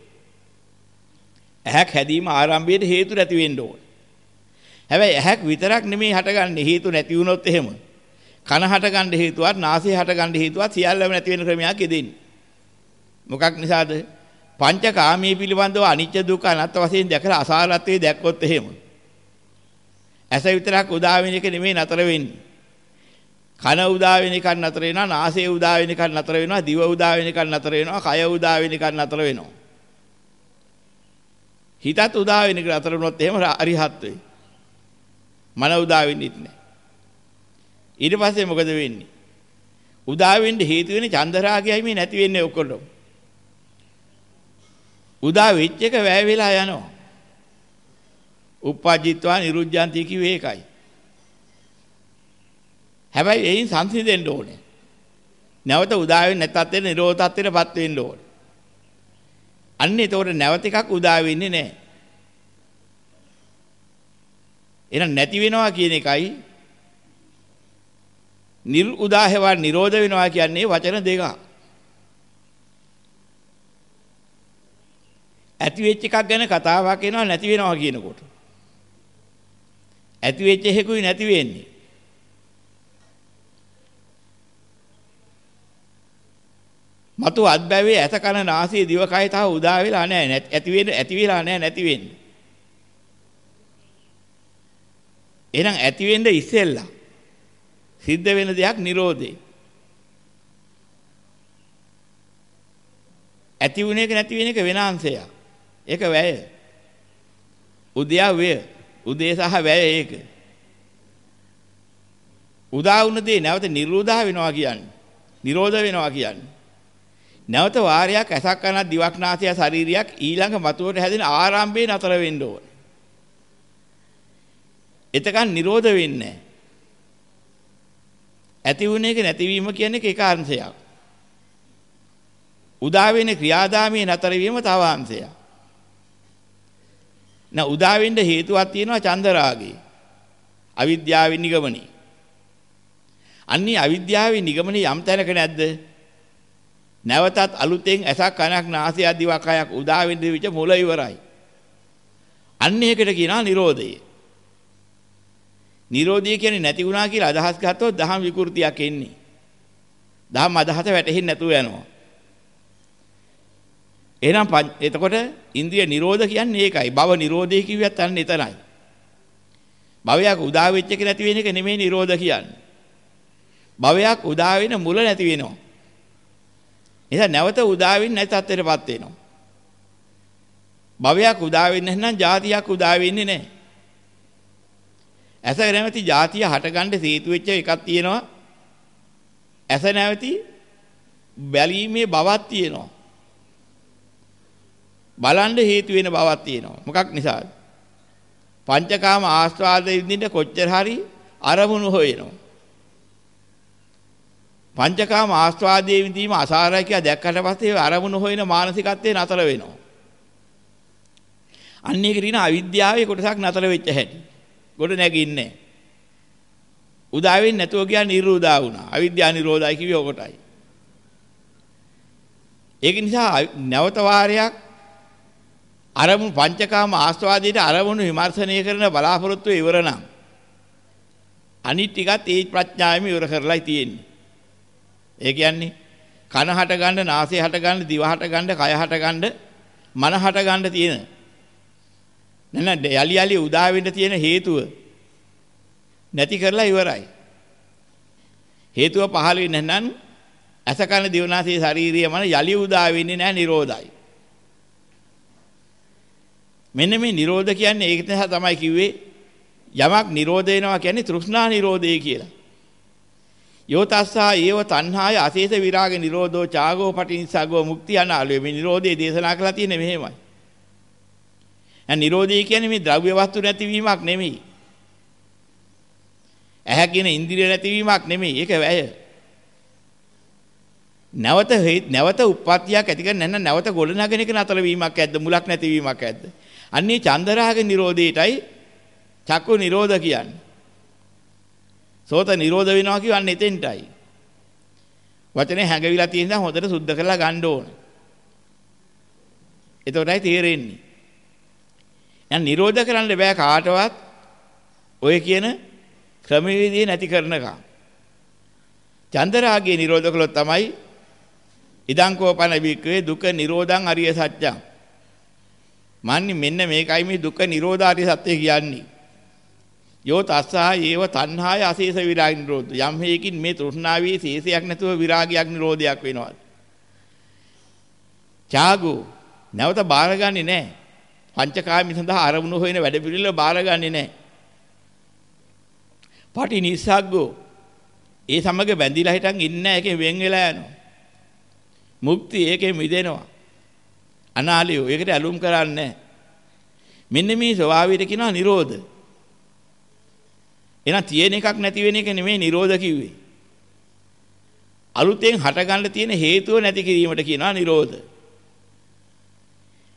A: ඇහැක් හැදීම ආරම්භයේට හේතු නැති වෙන්න ඕනේ. හැබැයි ඇහැක් විතරක් නෙමෙයි හටගන්නේ හේතු නැති වුණොත් එහෙම. කන හටගන්න හේතුවත් නාසය හටගන්න හේතුවත් සියල්ලම නැති වෙන ක්‍රමයක් යෙදෙන්නේ. මොකක් නිසාද? පංචකාමී පිළිබඳව අනිත්‍ය දුක්ඛ අනාත්ම වශයෙන් දැකලා අසාරත්වයේ දැක්කොත් එහෙම. ඇස විතරක් උදා වෙන එක නෙමෙයි නතර වෙන්නේ. කන උදා වෙන එකක් නතර වෙනවා, නාසය උදා වෙන එකක් නතර වෙනවා, දිව උදා වෙන එකක් නතර වෙනවා, කය උදා වෙන එකක් නතර වෙනවා. හිතත් උදා වෙන එක නතර වුණොත් එහෙම අරිහත් වෙයි. මන උදා වෙන්නේ නැහැ. ඊට පස්සේ මොකද වෙන්නේ? උදා වෙන්න හේතු වෙන්නේ චන්දරාගයයි මේ නැති වෙන්නේ ඔක්කොම. උදා වෙච්ච එක වැය වෙලා යනවා. උප්පජිත්වා නිරුද්ධාන්ති කිව්වේ ඒකයි. හැබැයි එයින් සංසිඳෙන්න ඕනේ. නැවත උදා වෙන්නේ නැත්ත් වෙන නිරෝධ තත්ත්වෙටපත් වෙන්න ඕනේ. අන්න එතකොට නැවත එකක් උදා වෙන්නේ නැහැ. එහෙනම් නැති වෙනවා කියන එකයි නිර් උදාහේවා නිරෝධ වෙනවා කියන්නේ වචන දෙකක්. ඇති වෙච්ච එකක් ගැන කතාවක් එනවා නැති වෙනවා කියනකොට. ඇති වෙච්ච එකකුයි නැති වෙන්නේ. මතු අත්බැවේ ඇත කන නාසය දිවකය තව උදා වෙලා නැහැ ඇති වෙන්නේ ඇති වෙලා නැහැ නැති වෙන්නේ. එහෙනම් ඇති වෙන්න ඉස්සෙල්ලා සිද්ධ වෙන දෙයක් Nirodhe. ඇති වුණ එක නැති වෙන එක වෙනාංශයක්. ඒක වැය. උදයා වේ. උදේ සහ වැය ඒක. උදා වුණ දේ නැවත නිරෝධා වෙනවා කියන්නේ. නිරෝධ වෙනවා කියන්නේ. නැවත වාරයක් ඇසක් කනක් දිවක් නාසය ශරීරයක් ඊළඟ මතුවට හැදෙන ආරම්භයේ නතර වෙන්න ඕනේ. එතකන් නිරෝධ වෙන්නේ ඇති වුණ එක නැතිවීම කියන්නේ ඒක අංශයක්. උදා වෙන ක්‍රියාදාමයේ නතර වීම තව අංශයක්. න උදා වෙන්න හේතුවක් තියෙනවා චන්දරාගේ. අවිද්‍යාවෙන් නිගමනේ. අන්නේ අවිද්‍යාවේ නිගමනේ යම් තැනක නැද්ද? නැවතත් අලුතෙන් ඇසක් කනක් නාසයක් දිවක් කයක් උදා වෙන්න විච මුල ඉවරයි. අන්න ඒකට කියනවා Nirodhaය. Nirodhaය කියන්නේ නැති වුණා කියලා අදහස් ගත්තොත් දහම් විකෘතියක් එන්නේ. දහම් අදහස වැටහෙන්නේ නැතුව යනවා. එහෙනම් එතකොට ඉන්ද්‍රිය නිරෝධ කියන්නේ ඒකයි. භව නිරෝධය කිව්වත් අන්න එතනයි. භවයක් උදා වෙච්ච එක නැති වෙන එක නෙමෙයි නිරෝධ කියන්නේ. භවයක් උදා වෙන මුල නැති වෙනවා. එහෙනම් නැවත උදා වෙන්නේ නැති තත්ත්වයටපත් වෙනවා. භවයක් උදා වෙන්නේ නැත්නම් જાතියක් උදා වෙන්නේ නැහැ. ඇස නැවති જાතිය හටගන්න හේතු වෙච්ච එකක් තියෙනවා. ඇස නැවති බැලීමේ බවක් තියෙනවා. බලන්න හේතු වෙන බවක් තියෙනවා. මොකක් නිසාද? පංචකාම ආස්වාදයේ විඳින්න කොච්චර හරි අරමුණු හොයනවා. පංචකාම ආස්වාදයේ විඳීම අසාරයි කියලා දැක්කට පස්සේ අරමුණු හොයන මානසිකත්වයේ නතර වෙනවා. අන්න ඒක දින අවිද්‍යාවේ කොටසක් නතර වෙච්ච හැටි. ගොඩ නැගින්නේ. උදා වෙන්නේ නැතුව ගියා නිරෝධා වුණා. අවිද්‍යා නිරෝධයි කිව්වේ ඔකටයි. ඒක නිසා නැවත වාරයක් අරමුණු පංචකාම ආස්වාදයට අරමුණු විමර්ශනය කරන බලාපොරොත්තු ඉවර නම් අනිත් ටිකත් ඒ ප්‍රඥාවෙම ඉවර කරලායි තියෙන්නේ. ඒ කියන්නේ කන හට ගන්න, නාසය හට ගන්න, දිව හට ගන්න, කය හට ගන්න, මන හට ගන්න තියෙන. නේද? යලි යලි උදා වෙන්න තියෙන හේතුව නැති කරලා ඉවරයි. හේතුව පහළ වෙන්නේ නැත්නම් ඇස කන දිවනාසී ශාරීරිය මන යලි උදා වෙන්නේ නැහැ නිරෝධයි. මෙන්න මේ Nirodha කියන්නේ ඒක නිසා තමයි කිව්වේ යමක් Nirodha වෙනවා කියන්නේ තෘෂ්ණා Nirodhe කියලා. යෝතස්සා ඒව තණ්හාය අශේෂ විරාග නිරෝධෝ චාගෝ පටිනිසග්ගෝ මුක්ති අනාලය මේ නිරෝධය දේශනා කරලා තියෙන්නේ මෙහෙමයි. දැන් නිරෝධය කියන්නේ මේ ද්‍රව්‍ය වස්තු නැතිවීමක් නෙමෙයි. ඇහැ කියන ඉන්ද්‍රිය නැතිවීමක් නෙමෙයි. ඒක වැය. නැවත නැවත උප්පත්තියක් ඇති කර නැන්න නැවත ගොඩනගෙන එක නතර වීමක් ඇද්ද මුලක් නැතිවීමක් ඇද්ද? අන්නේ චන්දරාග නිරෝධයටයි චක්කු නිරෝධ කියන්නේ. සෝත නිරෝධ වෙනවා කියන්නේ එතෙන්ටයි. වචනේ හැඟවිලා තියෙන දා හොඳට සුද්ධ කරලා ගන්න ඕන. එතකොටයි තේරෙන්නේ. දැන් නිරෝධ කරන්න බෑ කාටවත් ඔය කියන ක්‍රමවේදය නැති කරනකම්. චන්දරාගයේ නිරෝධ කළොත් තමයි ඉදං කෝපන වික්‍රේ දුක නිරෝධං අරිය සත්‍යං. මන්නේ මෙන්න මේකයි මේ දුක නිරෝධාරිය සත්‍ය කියන්නේ. යෝ තස්සහා ඒව තණ්හාය අශේෂ විරාග නිරෝධ. යම් හේකින් මේ තෘෂ්ණාවේ ශේෂයක් නැතුව විරාගයක් නිරෝධයක් වෙනවා. ඡාගෝ නැවත බාරගන්නේ නැහැ. පංචකාමී සඳහා අරමුණු හොයන වැඩ පිළිවෙල බාරගන්නේ නැහැ. පටි නිස්සග්ගෝ ඒ සමග බැඳිලා හිටන් ඉන්න එකේ වෙන් වෙලා යනවා. මුක්ති ඒකේ මිදෙනවා. අනාලියෝ ඒකට ඇලුම් කරන්නේ මෙන්න මේ ස්වභාවයට කියනවා නිරෝධ. එහෙනම් තියෙන එකක් නැති වෙන එක නෙමෙයි නිරෝධ කිව්වේ. අලුතෙන් හටගන්න තියෙන හේතුව නැති කිරීමට කියනවා නිරෝධ.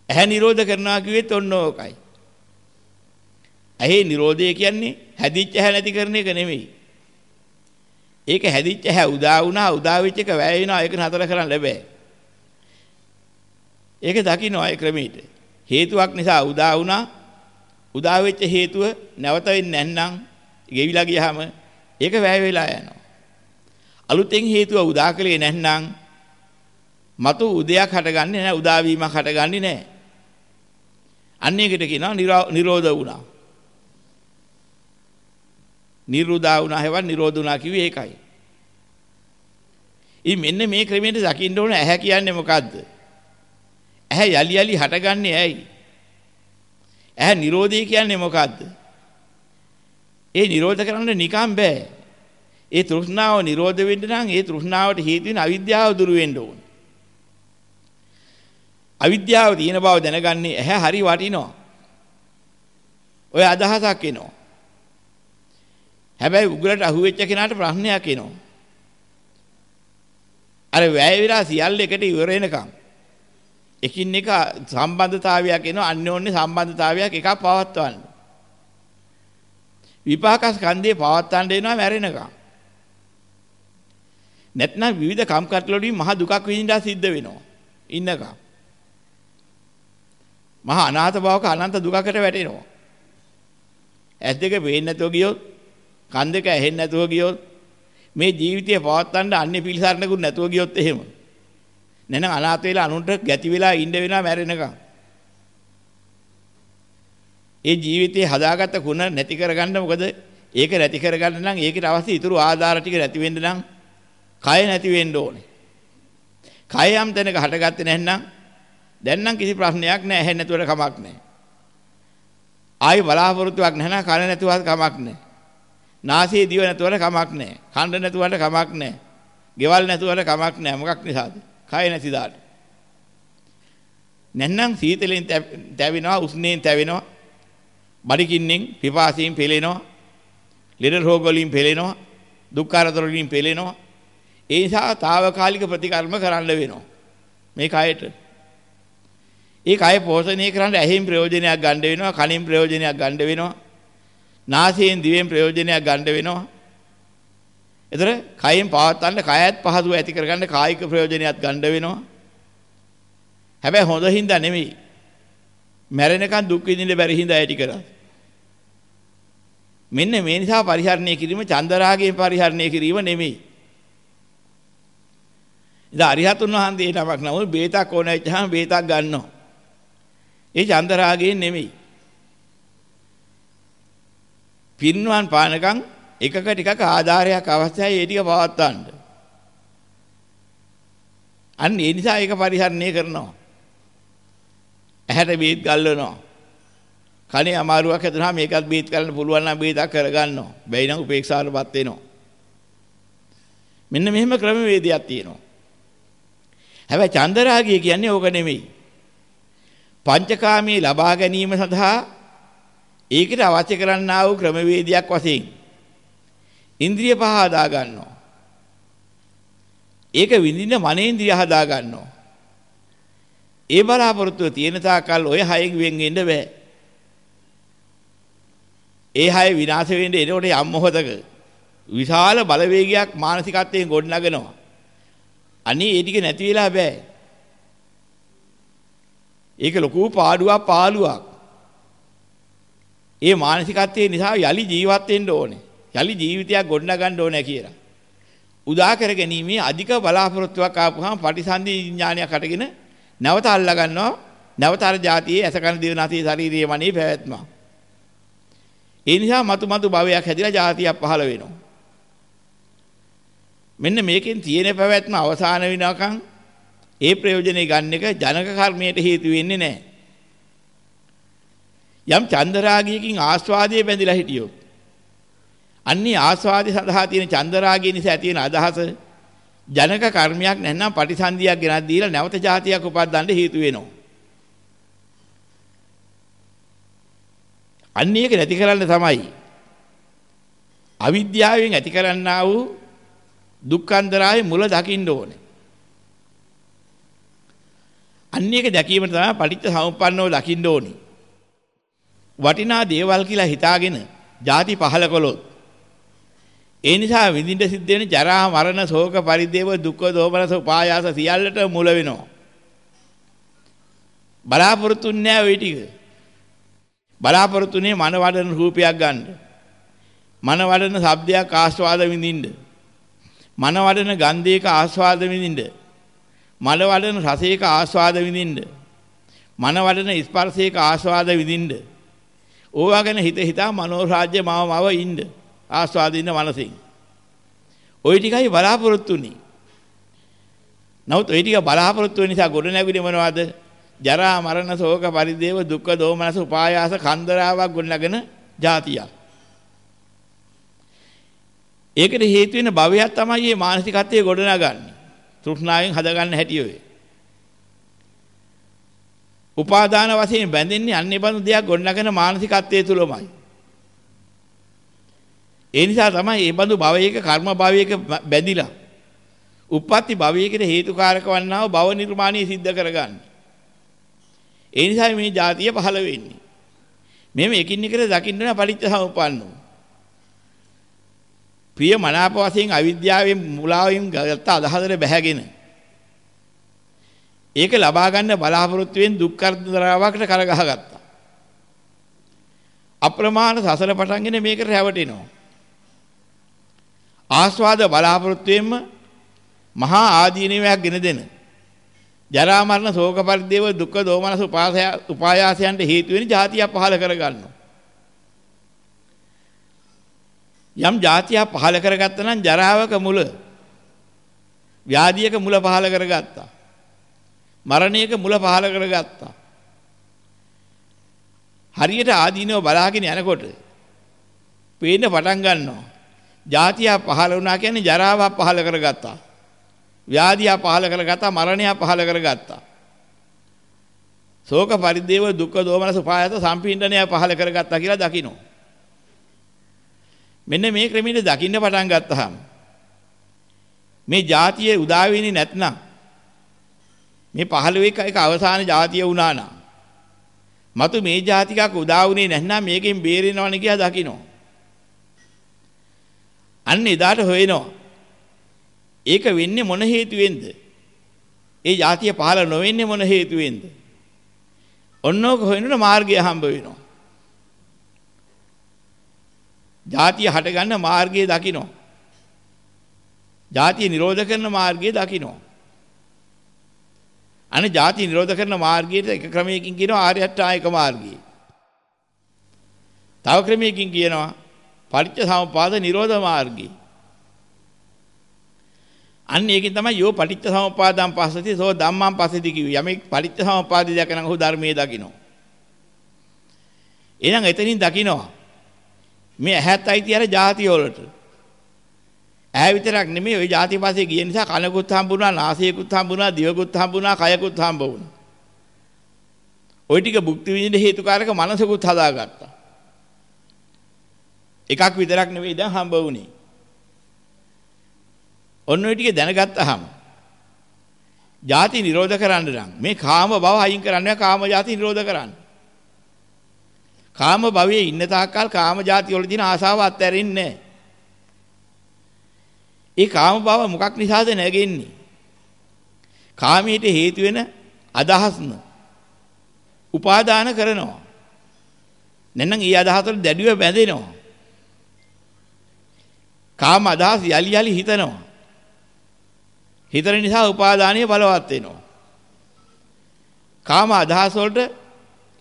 A: ඇහැ නිරෝධ කරනවා කිව්වෙත් ඔන්න ඕකයි. ඇහි නිරෝධය කියන්නේ හැදිච්ච ඇහැ නැති කරන එක නෙමෙයි. ඒක හැදිච්ච ඇහැ උදා වුණා උදා වෙච්ච එක වැය වෙනවා ඒක නතර කරන්න බෑ. ඒක දකින්න අය ක්‍රමීට. හේතුවක් නිසා උදා වුණා උදා වෙච්ච හේතුව නැවත වෙන්නේ නැත්නම් ගෙවිලා ගියාම ඒක වැය වෙලා යනවා. අලුතෙන් හේතුව උදා කළේ නැත්නම් මතු උදයක් හටගන්නේ නැහැ උදා වීමක් හටගන්නේ නැහැ. අන්න ඒකට කියනවා නිරෝධ වුණා. නිරුදා වුණා හැවත් නිරෝධ වුණා කිව්වේ ඒකයි. ඉතින් මෙන්න මේ ක්‍රමයට දකින්න ඕන ඇහැ කියන්නේ මොකද්ද? ඇහැ යලි යලි හටගන්නේ ඇයි? ඇහැ නිරෝධය කියන්නේ මොකද්ද? ඒ නිරෝධ කරන්න නිකම් බෑ. ඒ තෘෂ්ණාව නිරෝධ වෙන්න නම් ඒ තෘෂ්ණාවට හේතු වෙන අවිද්‍යාව දුරු වෙන්න ඕන. අවිද්‍යාව තියෙන බව දැනගන්නේ ඇහැ හරි වටිනවා. ඔය අදහසක් එනවා. හැබැයි උගලට අහුවෙච්ච කෙනාට ප්‍රශ්නයක් එනවා. අර වැය විලා සියල්ල එකට ඉවර වෙනකම් එකින් එක සම්බන්ධතාවයක් එනවා අන්‍යෝන්‍ය සම්බන්ධතාවයක් එකක් පවත්වන්න. විපාක ස්කන්ධේ පවත්වන්න දෙනවා මැරෙනකම්. නැත්නම් විවිධ කම්කටොළු වලින් මහ දුකක් විඳින්න සිද්ධ වෙනවා. ඉන්නකම්. මහා අනාථ භවක අනන්ත දුකකට වැටෙනවා. ඇස් දෙක පේන්නේ නැතුව ගියොත්, කන් දෙක ඇහෙන්නේ නැතුව ගියොත්, මේ ජීවිතය පවත්වන්න අන්‍ය පිළිසරණකුත් නැතුව ගියොත් එහෙම. නැත්නම් අනාථ වෙලා අනුන්ට ගැති වෙලා ඉන්න වෙනවා මැරෙනකම්. ඒ ජීවිතේ හදාගත්ත ගුණ නැති කරගන්න මොකද ඒක නැති කරගන්න නම් ඒකට අවශ්‍ය ඉතුරු ආධාර ටික නැති වෙන්න නම් කය නැති වෙන්න ඕනේ. කය යම් තැනක හටගත්තේ නැත්නම් දැන් නම් කිසි ප්‍රශ්නයක් නැහැ ඇහෙන්නේ නැතුවට කමක් නැහැ. ආයි බලාපොරොත්තුවක් නැහැ නම් කන නැතුවත් කමක් නැහැ. නාසයේ දිව නැතුවට කමක් නැහැ. කන්න නැතුවට කමක් නැහැ. ගෙවල් නැතුවට කමක් නැහැ. මොකක් නිසාද? කය නැති දාට. නැත්නම් සීතලෙන් තැවෙනවා උෂ්ණයෙන් තැවෙනවා බඩකින්නෙන් පිපාසයෙන් පෙලෙනවා ලෙඩ රෝග වලින් පෙලෙනවා දුක් කරදර වලින් පෙලෙනවා. ඒ නිසා తాවකාලික ප්‍රතිකර්ම කරන්න වෙනවා මේ කයට. ඒ කය පෝෂණය කරන්න ඇහෙන් ප්‍රයෝජනයක් ගන්න වෙනවා කනින් ප්‍රයෝජනයක් ගන්න වෙනවා නාසයෙන් දිවෙන් ප්‍රයෝජනයක් ගන්න වෙනවා. එතන කයෙන් පවත්වන්න කයත් පහසුව ඇති කරගන්න කායික ප්‍රයෝජනයක් ගන්න වෙනවා. හැබැයි හොඳ හින්දා නෙමෙයි. මැරෙනකන් දුක් විඳින්න බැරි හින්දා ඇටි කරා. මෙන්න මේ නිසා පරිහරණය කිරීම චන්දරාගයෙන් පරිහරණය කිරීම නෙමෙයි. ඉතින් අරිහතුන් වහන්සේ නමක් නමුත් බේතක් ඕන වෙච්චාම බේතක් ගන්නවා. ඒ චන්දරාගයෙන් නෙමෙයි. පින්වන් පානකම් එකක ටිකක ආධාරයක් අවශ්‍යයි ඒ ටික පවත්වන්න. අන්න ඒ නිසා ඒක පරිහරණය කරනවා. ඇහැට බීත් ගල්වනවා. කනේ අමාරුවක් හැදුනහම මේකත් බීත් කරන්න පුළුවන් නම් බීතක් කරගන්නවා. බැයි නම් උපේක්ෂාවටපත් වෙනවා. මෙන්න මෙහෙම ක්‍රමවේදයක් තියෙනවා. හැබැයි චන්දරාගය කියන්නේ ඕක නෙමෙයි. පංචකාමී ලබා ගැනීම සඳහා ඒකට අවශ්‍ය කරන්නා වූ ක්‍රමවේදයක් වශයෙන් ඉන්ද්‍රිය පහ හදා ගන්නවා. ඒක විඳින්න මනේන්ද්‍රිය හදා ගන්නවා. ඒ බලාපොරොත්තුව තියෙන තාකල් ඔය හයෙන් වෙන් වෙන්න බෑ. ඒ හය විනාශ වෙන්න එනකොට යම් මොහොතක විශාල බලවේගයක් මානසිකත්වයෙන් ගොඩනගනවා. අනේ ඒ ටික නැති වෙලා බෑ. ඒක ලොකු පාඩුවක් පාළුවක්. ඒ මානසිකත්වයේ නිසා යලි ජීවත් වෙන්න ඕනේ. යලි ජීවිතයක් ගොඩනගන්න ඕනේ කියලා. උදා කර ගැනීමේ අධික බලාපොරොත්තුවක් ආපුහම පටිසන්ධි විඥානයක් අටගෙන නැවත අල්ලා ගන්නවා. නැවත අර જાතියේ ඇසකන දිවනාසී ශාරීරියේ මනේ පැවැත්ම. ඒ නිසා මතු මතු භවයක් හැදිලා જાතියක් පහළ වෙනවා. මෙන්න මේකෙන් තියෙන පැවැත්ම අවසාන වෙනකන් ඒ ප්‍රයෝජනේ ගන්න එක ජනක කර්මයට හේතු වෙන්නේ නැහැ. යම් චන්දරාගයකින් ආස්වාදයේ බැඳිලා හිටියොත් අන්නේ ආස්වාදයේ සඳහා තියෙන චන්දරාගය නිසා ඇති වෙන අදහස ජනක කර්මයක් නැත්නම් පටිසන්ධියක් ගෙනත් දීලා නැවත જાතියක් උපදින්න හේතු වෙනවා. අන්න ඒක නැති කරන්න තමයි අවිද්‍යාවෙන් ඇති කරන්නා වූ දුක්ඛන්දරායේ මුල දකින්න ඕනේ. අන්න ඒක දැකීම තමයි පටිච්ච සමුප්පන්නව දකින්න ඕනේ. වටිනා දේවල් කියලා හිතාගෙන ಜಾති පහල කළොත් ඒ නිසා විඳින්න සිද්ධ වෙන ජරා මරණ ශෝක පරිදේව දුක්ඛ දෝමනස උපායාස සියල්ලට මුල වෙනවා. බලාපොරොත්තු නැහැ ওই ටික. බලාපොරොත්තුනේ මන වඩන රූපයක් ගන්න. මන වඩන ශබ්දයක් ආස්වාද විඳින්න. මන වඩන ගන්ධයක ආස්වාද විඳින්න. මන වඩන රසයක ආස්වාද විඳින්න. මන වඩන ස්පර්ශයක ආස්වාද විඳින්න. ඕවා ගැන හිත හිතා මනෝරාජ්‍ය මව මව ඉන්න. ආස්වාදින්න මනසින්. ওই ටිකයි බලාපොරොත්තු වෙන්නේ. නමුත් ওই ටික බලාපොරොත්තු වෙන නිසා ගොඩ නැගුණේ මොනවද? ජරා මරණ ශෝක පරිදේව දුක්ඛ දෝමනස උපායාස කන්දරාවක් ගොඩනගෙන જાතියක්. ඒකට හේතු වෙන භවයක් තමයි මේ මානසිකත්වයේ ගොඩනගන්නේ. තෘෂ්ණාවෙන් හදගන්න හැටි ඔය. උපාදාන වශයෙන් බැඳෙන්නේ අන්නේ බඳු දෙයක් ගොඩනගන මානසිකත්වයේ තුලමයි. ඒ නිසා තමයි මේ බඳු භවයක කර්ම භවයක බැඳිලා උප්පත්ති භවයකට හේතුකාරක වන්නා වූ භව නිර්මාණය සිද්ධ කරගන්නේ. ඒ නිසා මේ જાතිය පහළ වෙන්නේ. මෙහෙම එකින් එකට දකින්න පටිච්ච සමුප්පන්නෝ. ප්‍රිය මනාප වශයෙන් අවිද්‍යාවෙන් මුලාවෙන් ගත්ත අදහසට බැහැගෙන ඒක ලබා ගන්න බලාපොරොත්තු වෙන දුක් කරදරාවකට කරගහගත්තා. අප්‍රමාණ සසල පටන්ගෙන මේකට රැවටෙනවා. ආස්වාද බලාපොරොත්තු වෙන්න මහා ආදීනවයක් ගෙන දෙන. ජරා මරණ ශෝක පරිදේව දුක්ඛ දෝමනස උපාසය උපායාසයන්ට හේතු වෙන જાතියක් පහල කරගන්නවා. යම් જાතියක් පහල කරගත්තා නම් ජරාවක මුල ව්‍යාධියක මුල පහල කරගත්තා. මරණයක මුල පහල කරගත්තා. හරියට ආදීනව බලාගෙන යනකොට පේන්න පටන් ගන්නවා. ජාතියා පහළ වුණා කියන්නේ ජරාව පහළ කරගත්තා. ව්‍යාධිය පහළ කරගත්තා, මරණය පහළ කරගත්තා. ශෝක පරිදේව දුක්ඛ දෝමනස උපායත සම්පීඩනය පහළ කරගත්තා කියලා දකිනවා. මෙන්න මේ ක්‍රමෙට දකින්න පටන් ගත්තාම මේ જાතියේ උදා වෙන්නේ නැත්නම් මේ 15 එක අවසාන જાතිය වුණා නම් මතු මේ જાතිකක් උදා වුණේ නැත්නම් මේකෙන් බේරෙනවනේ කියලා දකිනවා. අන්න එදාට හොයනවා. ඒක වෙන්නේ මොන හේතුවෙන්ද? ඒ જાතිය පහළ නොවෙන්නේ මොන හේතුවෙන්ද? ඔන්නෝක හොයනට මාර්ගය හම්බ වෙනවා. જાතිය හටගන්න මාර්ගය දකිනවා. જાතිය නිරෝධ කරන මාර්ගය දකිනවා. අනේ ಜಾති නිරෝධ කරන මාර්ගයේ එක ක්‍රමයකින් කියනවා ආර්ය අෂ්ටායක මාර්ගය. තව ක්‍රමයකින් කියනවා පටිච්ච සමුපාද නිරෝධ මාර්ගී. අන්න ඒකෙන් තමයි යෝ පටිච්ච සමුපාදම් පස්සති සෝ ධම්මම් පස්සති කිව්වේ. යමෙක් පටිච්ච සමුපාදේ දැකන ඔහු ධර්මයේ දකිනවා. එහෙනම් එතනින් දකිනවා. මේ ඇහත් අයිති අර ಜಾති වලට. ඇහැ විතරක් නෙමෙයි ওই ಜಾති පස්සේ ගිය නිසා කනකුත් හම්බුණා, නාසයකුත් හම්බුණා, දිවකුත් හම්බුණා, කයකුත් හම්බ වුණා. ওই ටික භුක්ති විඳින හේතුකාරක මනසකුත් හදාගත්තා. එකක් විතරක් නෙවෙයි දැන් හම්බ වුනේ. ඔන්න ඔය ටික දැනගත්තාම ಜಾති නිරෝධ කරන්න නම් මේ කාම භව අයින් කරන්න කාම ಜಾති නිරෝධ කරන්න. කාම භවයේ ඉන්න තාක්කල් කාම ಜಾති වල තියෙන ආසාව අත්හැරෙන්නේ නැහැ. ඒ කාම භව මොකක් නිසාද නැගෙන්නේ? කාමයට හේතු වෙන අදහස්න උපාදාන කරනවා. නැත්නම් ඒ අදහසට දැඩිව බැඳෙනවා. කාම අදහස් යලි යලි හිතනවා. හිතන නිසා උපාදානීය බලවත් වෙනවා. කාම අදහස් වලට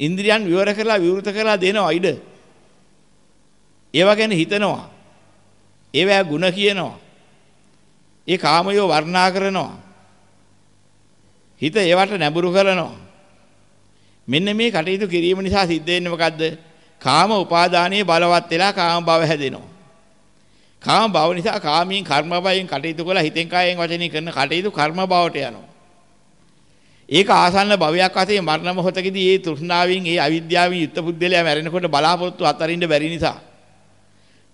A: ඉන්ද්‍රියන් විවර කරලා විවෘත කරලා දෙනවා ඉඩ. ඒවා ගැන හිතනවා. ඒවැ ಗುಣ කියනවා. ඒ කාමයෝ වර්ණනා කරනවා. හිත ඒවට නැඹුරු කරනවා. මෙන්න මේ කටයුතු කිරීම නිසා සිද්ධ වෙන්නේ මොකද්ද? කාම උපාදානයේ බලවත් වෙලා කාම භව හැදෙනවා. කාම භව නිසා කාමීන් කර්ම භවයෙන් කටයුතු කළා හිතෙන් කායෙන් වචනෙන් කරන කටයුතු කර්ම භවට යනවා. ඒක ආසන්න භවයක් වශයෙන් මරණ මොහොතකදී ඒ තෘෂ්ණාවෙන් ඒ අවිද්‍යාවෙන් යුක්ත පුද්ගලයා මැරෙනකොට බලාපොරොත්තු අතරින්ද බැරි නිසා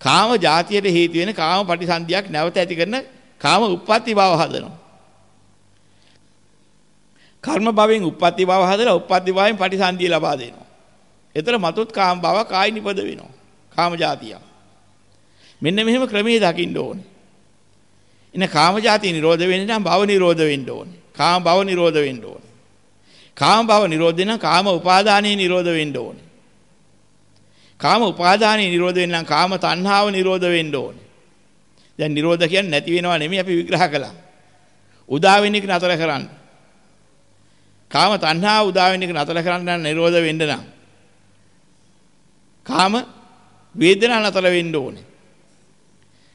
A: කාම જાතියට හේතු වෙන කාම පටිසන්ධියක් නැවත ඇති කරන කාම උප්පත්ති භව හදනවා. කර්ම භවෙන් උප්පත්ති භව හදලා උප්පත්ති භවෙන් පටිසන්ධිය ලබා දෙනවා. එතන මතුත් කාම භව කායි නිපද වෙනවා. කාම જાතිය. මෙන්න මෙහෙම ක්‍රමයේ දකින්න ඕනේ. එන කාම જાතිය නිරෝධ වෙන්න නම් භව නිරෝධ වෙන්න ඕනේ. කාම භව නිරෝධ වෙන්න ඕනේ. කාම භව නිරෝධ වෙන කාම උපාදානයේ නිරෝධ වෙන්න ඕනේ. කාම උපාදානයේ නිරෝධ වෙන්න නම් කාම තණ්හාව නිරෝධ වෙන්න ඕනේ. දැන් නිරෝධ කියන්නේ නැති වෙනවා නෙමෙයි අපි විග්‍රහ කළා. උදා වෙන එක නතර කරන්න. කාම තණ්හා උදා වෙන එක නතර කරන්න නම් නිරෝධ වෙන්න නම් කාම වේදනා නතර වෙන්න ඕනේ.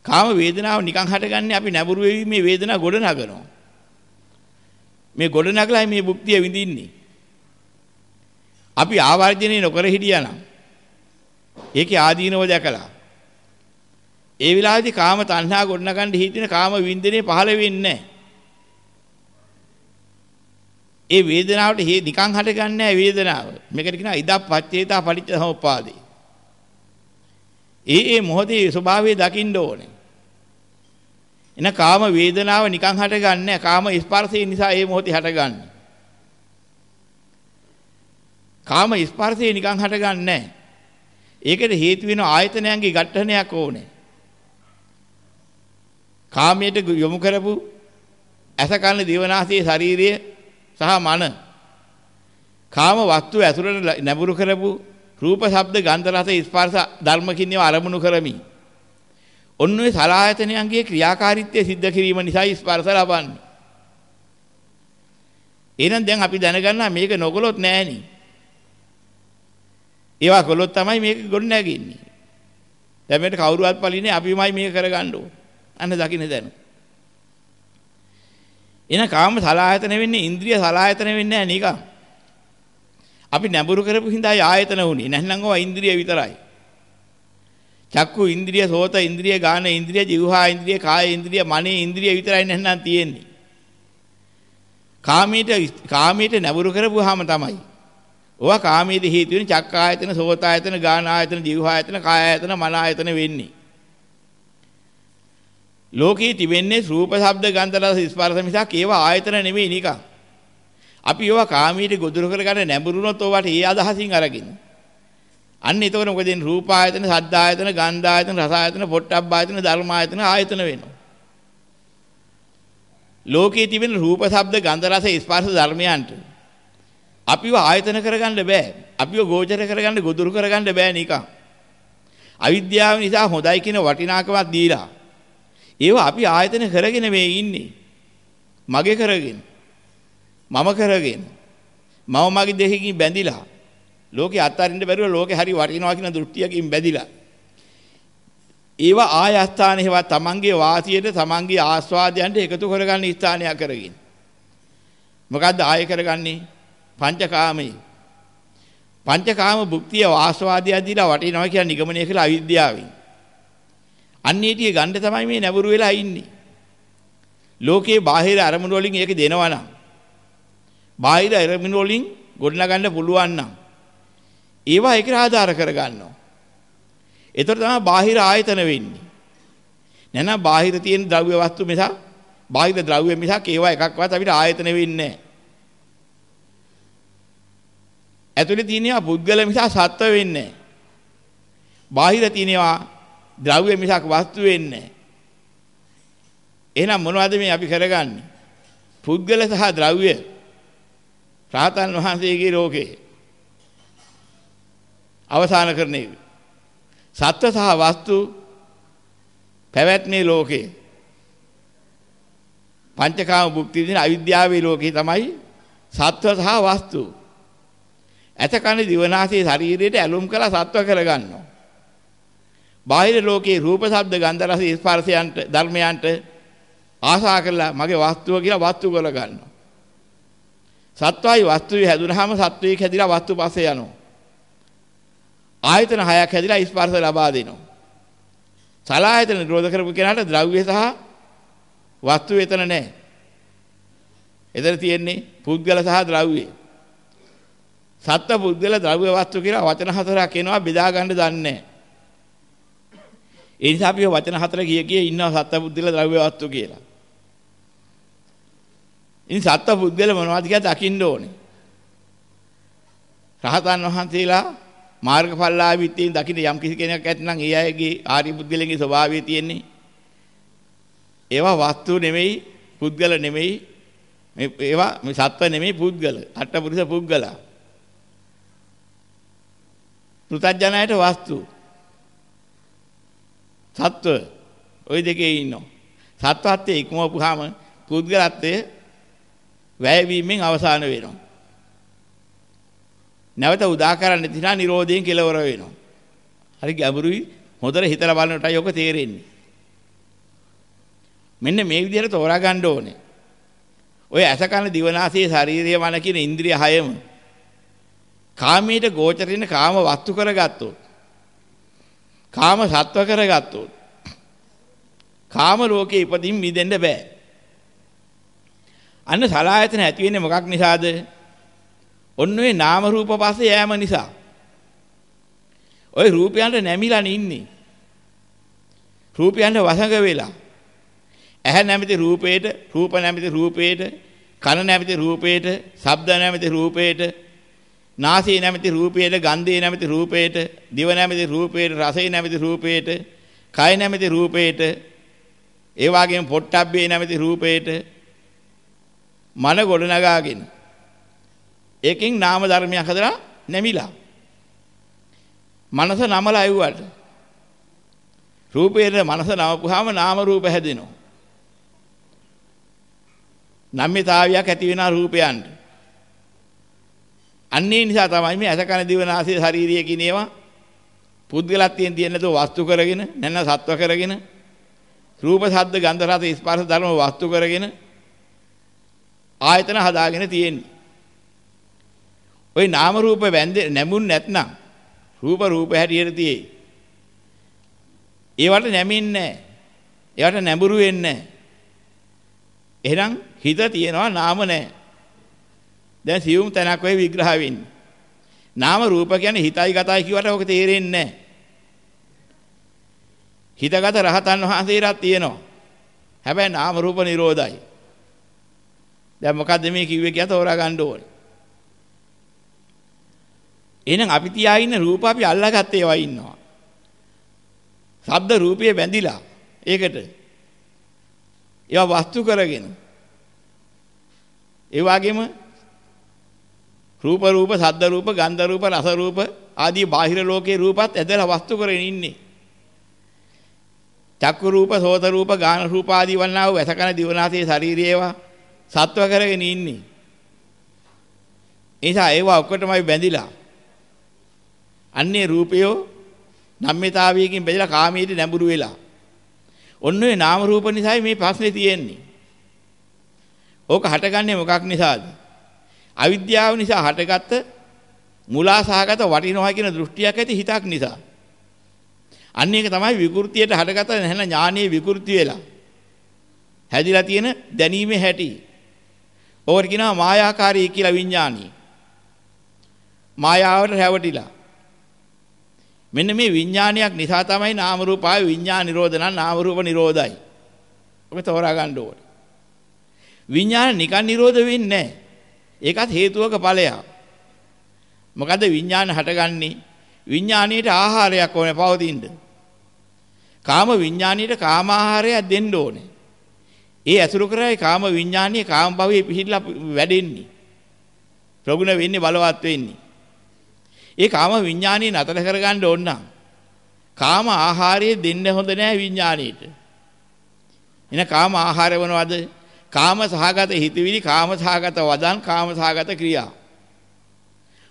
A: කාම වේදනාව නිකන් හටගන්නේ අපි නැඹුරු වෙවි මේ වේදනාව ගොඩ නගනවා. මේ ගොඩ නගලා මේ භුක්තිය විඳින්නේ. අපි ආවර්ජනය නොකර හිටියානම් ඒකේ ආදීනව දැකලා ඒ විලාසෙදි කාම තණ්හා ගොඩ නගන්න හිතින කාම වින්දනේ පහළ වෙන්නේ නැහැ. ඒ වේදනාවට හේ නිකන් හටගන්නේ නැහැ වේදනාව. මේකට කියනවා ඉදප්පච්චේතා පටිච්ච සමුප්පාදේ. ඒ ඒ මොහොතේ ස්වභාවය දකින්න ඕනේ. එන කාම වේදනාව නිකන් හටගන්නේ නැහැ. කාම ස්පර්ශය නිසා ඒ මොහොතේ හටගන්නේ. කාම ස්පර්ශය නිකන් හටගන්නේ නැහැ. ඒකට හේතු වෙන ආයතනයන්ගේ ඝට්ටනයක් ඕනේ. කාමයට යොමු කරපු ඇස කන දිවනාසයේ ශාරීරිය සහ මන කාම වස්තු ඇසුරට නැඹුරු කරපු රූප ශබ්ද ගන්ධ රස ස්පර්ශ ධර්ම කින්නේව අරමුණු කරමි. ඔන්න ඔය සලායතනයන්ගේ ක්‍රියාකාරීත්වය සිද්ධ කිරීම නිසා ස්පර්ශ ලබන්නේ. එහෙනම් දැන් අපි දැනගන්නා මේක නොකළොත් නෑනි. ඒවා කළොත් තමයි මේක ගොඩ නැගින්නේ. දැන් මේකට කවුරුවත් පලිනේ අපිමයි මේක කරගන්න ඕන. අන්න දකින්න දැන. එන කාම සලායතන වෙන්නේ ඉන්ද්‍රිය සලායතන වෙන්නේ නැහැ නිකන්. අපි නැඹුරු කරපු හිඳයි ආයතන උනේ. නැත්නම් ඔය ඉන්ද්‍රිය විතරයි. චක්කු ඉන්ද්‍රිය, සෝත ඉන්ද්‍රිය, ගාන ඉන්ද්‍රිය, જીවහා ඉන්ද්‍රිය, කාය ඉන්ද්‍රිය, මනේ ඉන්ද්‍රිය විතරයි නැත්නම් තියෙන්නේ. කාමීට කාමීට නැඹුරු කරපුවාම තමයි. ඕවා කාමීද හේතු වෙන චක්ක ආයතන, සෝත ආයතන, ගාන ආයතන, જીවහා ආයතන, කාය ආයතන, මන ආයතන වෙන්නේ. ලෝකේ තිබෙන්නේ රූප, ශබ්ද, ගන්ධ, රස, ස්පර්ශ මිසක් ඒවා ආයතන නෙමෙයි නිකන්. අපි ඒවා කාමීට ගොදුරු කරගන්න නැඹුරුනොත් ඕවට ඒ අදහසින් අරගෙන. අන්න එතකොට මොකද වෙන්නේ? රූප ආයතන, ශබ්ද ආයතන, ගන්ධ ආයතන, රස ආයතන, පොට්ටබ්බ ආයතන, ධර්ම ආයතන ආයතන වෙනවා. ලෝකයේ තිබෙන රූප, ශබ්ද, ගන්ධ, රස, ස්පර්ශ ධර්මයන්ට අපිව ආයතන කරගන්න බෑ. අපිව ගෝචර කරගන්න, ගොදුරු කරගන්න බෑ නිකන්. අවිද්‍යාව නිසා හොඳයි කියන වටිනාකමක් දීලා ඒවා අපි ආයතන කරගෙන මේ ඉන්නේ. මගේ කරගෙන. මම කරගෙන. මම මගේ දෙකකින් බැඳිලා. ලෝකේ අත්හරින්න බැරුව ලෝකේ හරි වටිනවා කියන දෘෂ්ටියකින් බැඳිලා. ඒවා ආය ස්ථානේවා තමන්ගේ වාසියට තමන්ගේ ආස්වාදයන්ට එකතු කරගන්න ස්ථානයක් කරගෙන. මොකද්ද ආය කරගන්නේ? පංචකාමයේ. පංචකාම භුක්තිය වාස්වාදය දීලා වටිනවා කියලා නිගමනය කළ අවිද්‍යාවෙන්. අන්නේටිය ගන්න තමයි මේ නැඹුරු වෙලා ඉන්නේ. ලෝකේ බාහිර අරමුණු වලින් ඒක දෙනවා නම් බාහිර අරමුණු වලින් ගොඩනගන්න පුළුවන් නම් ඒවා ඒකට ආධාර කරගන්නවා. ඒතර තමයි බාහිර ආයතන වෙන්නේ. නැත්නම් බාහිර තියෙන ද්‍රව්‍ය වස්තු මිසක් බාහිර ද්‍රව්‍ය මිසක් ඒවා එකක්වත් අපිට ආයතන වෙන්නේ නැහැ. ඇතුලේ තියෙනවා පුද්ගල මිසක් සත්ව වෙන්නේ නැහැ. බාහිර තියෙනවා ද්‍රව්‍ය මිසක් වස්තු වෙන්නේ නැහැ. එහෙනම් මොනවද මේ අපි කරගන්නේ? පුද්ගල සහ ද්‍රව්‍ය රාතන් වහන්සේගේ ලෝකේ අවසාන කරන එක. සත්ව සහ වස්තු පැවැත්මේ ලෝකේ පංචකාම භුක්ති විඳින අවිද්‍යාවේ ලෝකේ තමයි සත්ව සහ වස්තු. ඇතකන දිවනාසයේ ශරීරයට ඇලුම් කළා සත්ව කරගන්නවා. බාහිර ලෝකේ රූප ශබ්ද ගන්ධ රස ස්පර්ශයන්ට ධර්මයන්ට ආශා කරලා මගේ වස්තුව කියලා වස්තු කරගන්නවා. සත්වයි වස්තුවේ හැදුනහම සත්වයේ හැදිලා වස්තු පස්සේ යනවා. ආයතන හයක් හැදිලා ස්පර්ශ ලබා දෙනවා. සලායතන නිරෝධ කරපු කෙනාට ද්‍රව්‍ය සහ වස්තු එතන නැහැ. එතන තියෙන්නේ පුද්ගල සහ ද්‍රව්‍ය. සත්ත්ව පුද්ගල ද්‍රව්‍ය වස්තු කියලා වචන හතරක් එනවා බෙදා ගන්න දන්නේ නැහැ. ඒ නිසා අපි වචන හතර කිය කිය ඉන්නවා සත්ත්ව පුද්ගල ද්‍රව්‍ය වස්තු කියලා. ඉතින් සත්ත්ව පුද්ගල මොනවද කියලා දකින්න ඕනේ. රහතන් වහන්සේලා මාර්ගඵලලාභීත්වයෙන් දකින්න යම් කිසි කෙනෙක් ඇත්නම් ඒ අයගේ ආර්ය පුද්ගලයන්ගේ ස්වභාවය තියෙන්නේ. ඒවා වස්තු නෙමෙයි, පුද්ගල නෙමෙයි. මේ ඒවා මේ සත්ව නෙමෙයි පුද්ගල. අට්ඨපුරුෂ පුද්ගලා. පෘථජනයට වස්තු. සත්ව ওই දෙකේ ඉන්නවා. සත්වත්වයේ ඉක්මවපුවාම පුද්ගලත්වයේ වැයවීමෙන් අවසාන වෙනවා. නැවත උදා කරන්න තිනා නිරෝධයෙන් කෙලවර වෙනවා. හරි ගැඹුරුයි හොඳට හිතලා බලනකොටයි ඔක තේරෙන්නේ. මෙන්න මේ විදිහට තෝරා ගන්න ඕනේ. ඔය ඇස කන දිවනාසය ශාරීරිය මන කියන ඉන්ද්‍රිය හයම කාමීට ගෝචරින කාම වස්තු කරගත්තොත් කාම සත්ව කරගත්තොත් කාම ලෝකේ ඉපදින් මිදෙන්න බෑ. අන්න සලායතන ඇති වෙන්නේ මොකක් නිසාද? ඔන්න ඔය නාම රූප පස්සේ යෑම නිසා. ওই රූපයන්ට නැමිලා ඉන්නේ. රූපයන්ට වසඟ වෙලා. ඇහැ නැමැති රූපේට, රූප නැමැති රූපේට, කන නැමැති රූපේට, ශබ්ද නැමැති රූපේට, නාසය නැමැති රූපේට, ගන්ධය නැමැති රූපේට, දිව නැමැති රූපේට, රසය නැමැති රූපේට, කය නැමැති රූපේට, ඒ වගේම පොට්ටබ්බේ නැමැති රූපේට මන ගොඩ නගාගෙන ඒකෙන් නාම ධර්මයක් හදලා නැමිලා. මනස නමලා අයුවට. රූපේට මනස නවපුවාම නාම රූප හැදෙනවා. නම්මිතාවියක් ඇති වෙන රූපයන්ට. අන්නේ නිසා තමයි මේ ඇස කන දිව නාසය ශාරීරිය කියන ඒවා පුද්ගලත්වයෙන් තියෙන දෝ වස්තු කරගෙන නැත්නම් සත්ව කරගෙන රූප ශබ්ද ගන්ධ රස ස්පර්ශ ධර්ම වස්තු කරගෙන ආයතන හදාගෙන තියෙන්නේ. ওই නාම රූප වැන්දේ නැමුන් නැත්නම් රූප රූප හැටියට තියෙයි. ඒවට නැමින්නේ නැහැ. ඒවට නැඹුරු වෙන්නේ නැහැ. එහෙනම් හිත තියෙනවා නාම නැහැ. දැන් සියුම් තැනක් වෙයි විග්‍රහ වෙන්නේ. නාම රූප කියන්නේ හිතයි ගතයි කියවට ඔක තේරෙන්නේ නැහැ. හිතගත රහතන් වහන්සේලාත් තියෙනවා. හැබැයි නාම රූප නිරෝධයි. දැන් මොකද්ද මේ කිව්වේ කියලා තෝරා ගන්න ඕනේ. එහෙනම් අපි තියා ඉන්න රූප අපි අල්ලාගත්ත ඒවා ඉන්නවා. ශබ්ද රූපයේ බැඳිලා ඒකට ඒවා වස්තු කරගෙන ඒ වගේම රූප රූප සද්ද රූප ගන්ධ රූප රස රූප ආදී බාහිර ලෝකයේ රූපත් ඇදලා වස්තු කරගෙන ඉන්නේ. චක්කු රූප සෝත රූප ගාන රූප ආදී වන්නා වූ ඇසකන දිවනාසයේ ශාරීරියේවා සත්ව කරගෙන ඉන්නේ. එනිසා ඒවා ඔක්කොටමයි බැඳිලා අන්නේ රූපයෝ නම්මිතාවියකින් බෙදලා කාමීට නැඹුරු වෙලා. ඔන්න ඔය නාම රූප නිසායි මේ ප්‍රශ්නේ තියෙන්නේ. ඕක හටගන්නේ මොකක් නිසාද? අවිද්‍යාව නිසා හටගත්ත මුලා සහගත වටිනවා කියන දෘෂ්ටියක් ඇති හිතක් නිසා. අන්න ඒක තමයි විකෘතියට හටගත නැහැන ඥානීය විකෘති වෙලා. හැදිලා තියෙන දැනීමේ හැටි. ඕකට කියනවා මායාකාරී කියලා විඥානී. මායාවට රැවටිලා. මෙන්න මේ විඥානයක් නිසා තමයි නාම රූප ආය විඥාන නිරෝධ නම් නාම රූප නිරෝධයි. ඔබ තෝරා ගන්න ඕනේ. විඥාන නිකන් නිරෝධ වෙන්නේ නැහැ. ඒකත් හේතුවක ඵලයක්. මොකද විඥාන හටගන්නේ විඥාණයට ආහාරයක් ඕනේ පවතින්න. කාම විඥාණයට කාම ආහාරයක් දෙන්න ඕනේ. ඒ ඇසුරු කරයි කාම විඥානීය කාම භවයේ පිහිටලා වැඩෙන්නේ. ප්‍රගුණ වෙන්නේ බලවත් වෙන්නේ. ඒ කාම විඥානීය නතර කරගන්න ඕන නම් කාම ආහාරය දෙන්න හොඳ නෑ විඥානීයට. එන කාම ආහාර වනවද? කාම සහගත හිතවිලි, කාම සහගත වදන්, කාම සහගත ක්‍රියා.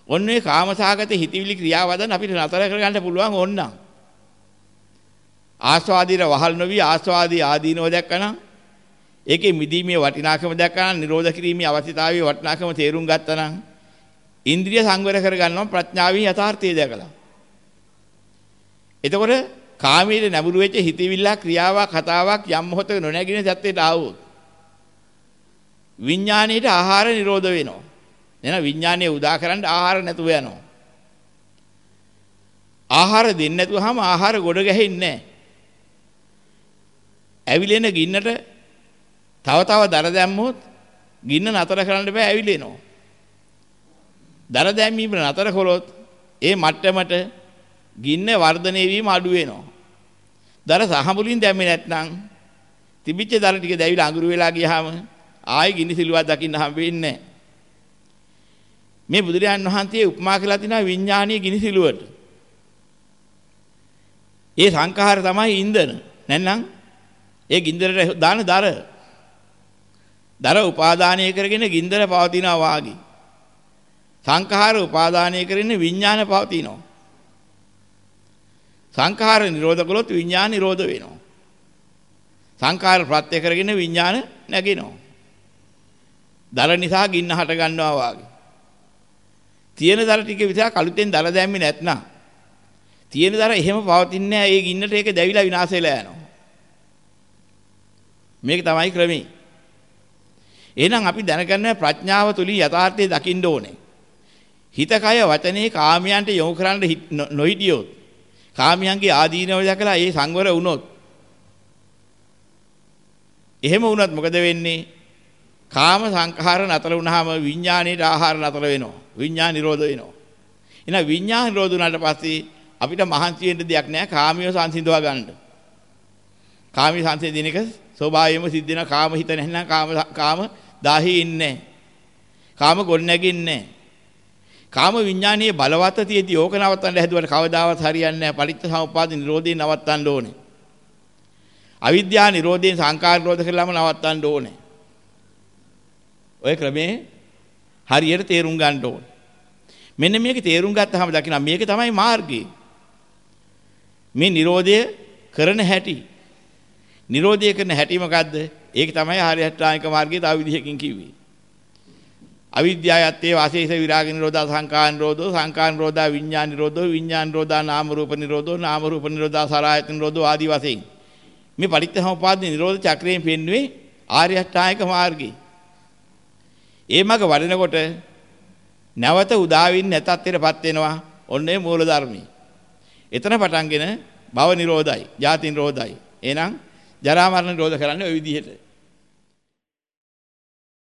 A: ඔන්නේ කාම සහගත හිතවිලි ක්‍රියා වදන් අපිට නතර කරගන්න පුළුවන් ඕන්නම්. ආස්වාදීර වහල් නොවි ආස්වාදී ආදීනව දැක්කනම් ඒකේ මිදීමේ වටිනාකම දැක්කනම් නිරෝධ කිරීමේ අවශ්‍යතාවයේ වටිනාකම තේරුම් ගත්තනම් ඉන්ද්‍රිය සංවර කරගන්නවා ප්‍රඥාවෙන් යථාර්ථය දැකලා. එතකොට කාමයේ නැඹුරු වෙච්ච හිතවිල්ලක් ක්‍රියාවක් කතාවක් යම් මොහොතක නොනැගින සත්‍යයට ආවොත් විඥාණයට ආහාර නිරෝධ වෙනවා. එහෙනම් විඥානයේ උදා කරන්න ආහාර නැතුව යනවා. ආහාර දෙන්නේ නැතුවම ආහාර ගොඩ ගැහෙන්නේ නැහැ. ඇවිලෙන ගින්නට තව තව දර දැම්මොත් ගින්න නතර කරන්න බෑ ඇවිලෙනවා. දර දැමීම නතර කළොත් ඒ මට්ටමට ගින්න වර්ධනය වීම අඩු වෙනවා. දර සහමුලින් දැම්මේ නැත්නම් තිබිච්ච දර ටික දැවිලා අඟුරු වෙලා ගියාම ආයෙ ගිනි සිලුවක් දකින්න හම්බ වෙන්නේ මේ බුදුරජාන් වහන්සේ උපමා කළා තිනා විඥානීය ගිනි සිලුවට. ඒ සංඛාර තමයි ඉන්ධන. නැත්නම් ඒ ගින්දරට දාන දර. දර උපාදානය කරගෙන ගින්දර පවතිනවා වාගේ. සංඛාර උපාදානය කරගෙන විඥාන පවතිනවා. සංඛාර නිරෝධ කළොත් විඥාන නිරෝධ වෙනවා. සංඛාර ප්‍රත්‍ය කරගෙන විඥාන නැගෙනවා. දර නිසා ගින්න හට ගන්නවා වාගේ. තියෙන දර ටික විතර කලුතෙන් දර දැම්මේ නැත්නම් තියෙන දර එහෙම පවතින්නේ නැහැ. ඒ ගින්නට ඒක දැවිලා විනාශ වෙලා යනවා. මේක තමයි ක්‍රමේ. එහෙනම් අපි දැනගන්න ප්‍රඥාව තුලින් යථාර්ථය දකින්න ඕනේ. හිත කය වචනේ කාමයන්ට යොමු කරන්න නොහිටියොත් කාමයන්ගේ ආදීනව දැකලා ඒ සංවර වුණොත් එහෙම වුණත් මොකද වෙන්නේ? කාම සංඛාර නතර වුණාම විඥාණයට ආහාර නතර වෙනවා. විඥාන නිරෝධ වෙනවා. එහෙනම් විඥාන නිරෝධ වුණාට පස්සේ අපිට මහන්සි වෙන්න දෙයක් නැහැ කාමියව සංසිඳවා ගන්න. කාමී සංසිඳින එක ස්වභාවයෙන්ම සිද්ධ වෙන කාම හිත නැත්නම් කාම කාම දාහි ඉන්නේ. කාම ගොඩ නැගින්නේ කාම විඥානීය බලවත් තියදී ඕක නවත්තන්න හැදුවට කවදාවත් හරියන්නේ නැහැ. පටිච්ච සමුප්පාද නිරෝධය නවත්තන්න ඕනේ. අවිද්‍යාව නිරෝධයෙන් සංකාර නිරෝධ කළාම නවත්තන්න ඕනේ. ඔය ක්‍රමේ හරියට තේරුම් ගන්න ඕනේ. මෙන්න මේක තේරුම් ගත්තාම දකින්න මේක තමයි මාර්ගය. මේ නිරෝධය කරන හැටි. නිරෝධය කරන හැටි මොකද්ද? ඒක තමයි ආර්ය අෂ්ටාංගික මාර්ගයේ තව විදිහකින් කිව්වේ. අවිද්‍යාවත්තේ වාසේස විරාග නිරෝධා සංඛාර නිරෝධෝ සංඛාර නිරෝධා විඥාන නිරෝධෝ විඥාන නිරෝධා නාම රූප නිරෝධෝ නාම රූප නිරෝධා සලආයතන නිරෝධෝ ආදී වශයෙන් මේ පටිච්චසමුපාද නිරෝධ චක්‍රයෙන් පෙන්වුවේ ආර්ය අෂ්ටාංගික මාර්ගය. ඒ මග වඩනකොට නැවත උදාවින් නැතත්තරපත් වෙනවා ඔන්නේ මූල ධර්මී. එතන පටන්ගෙන භව නිරෝධයි, ජාති නිරෝධයි. එහෙනම් ජරා මරණ නිරෝධ කරන්නේ ওই විදිහට.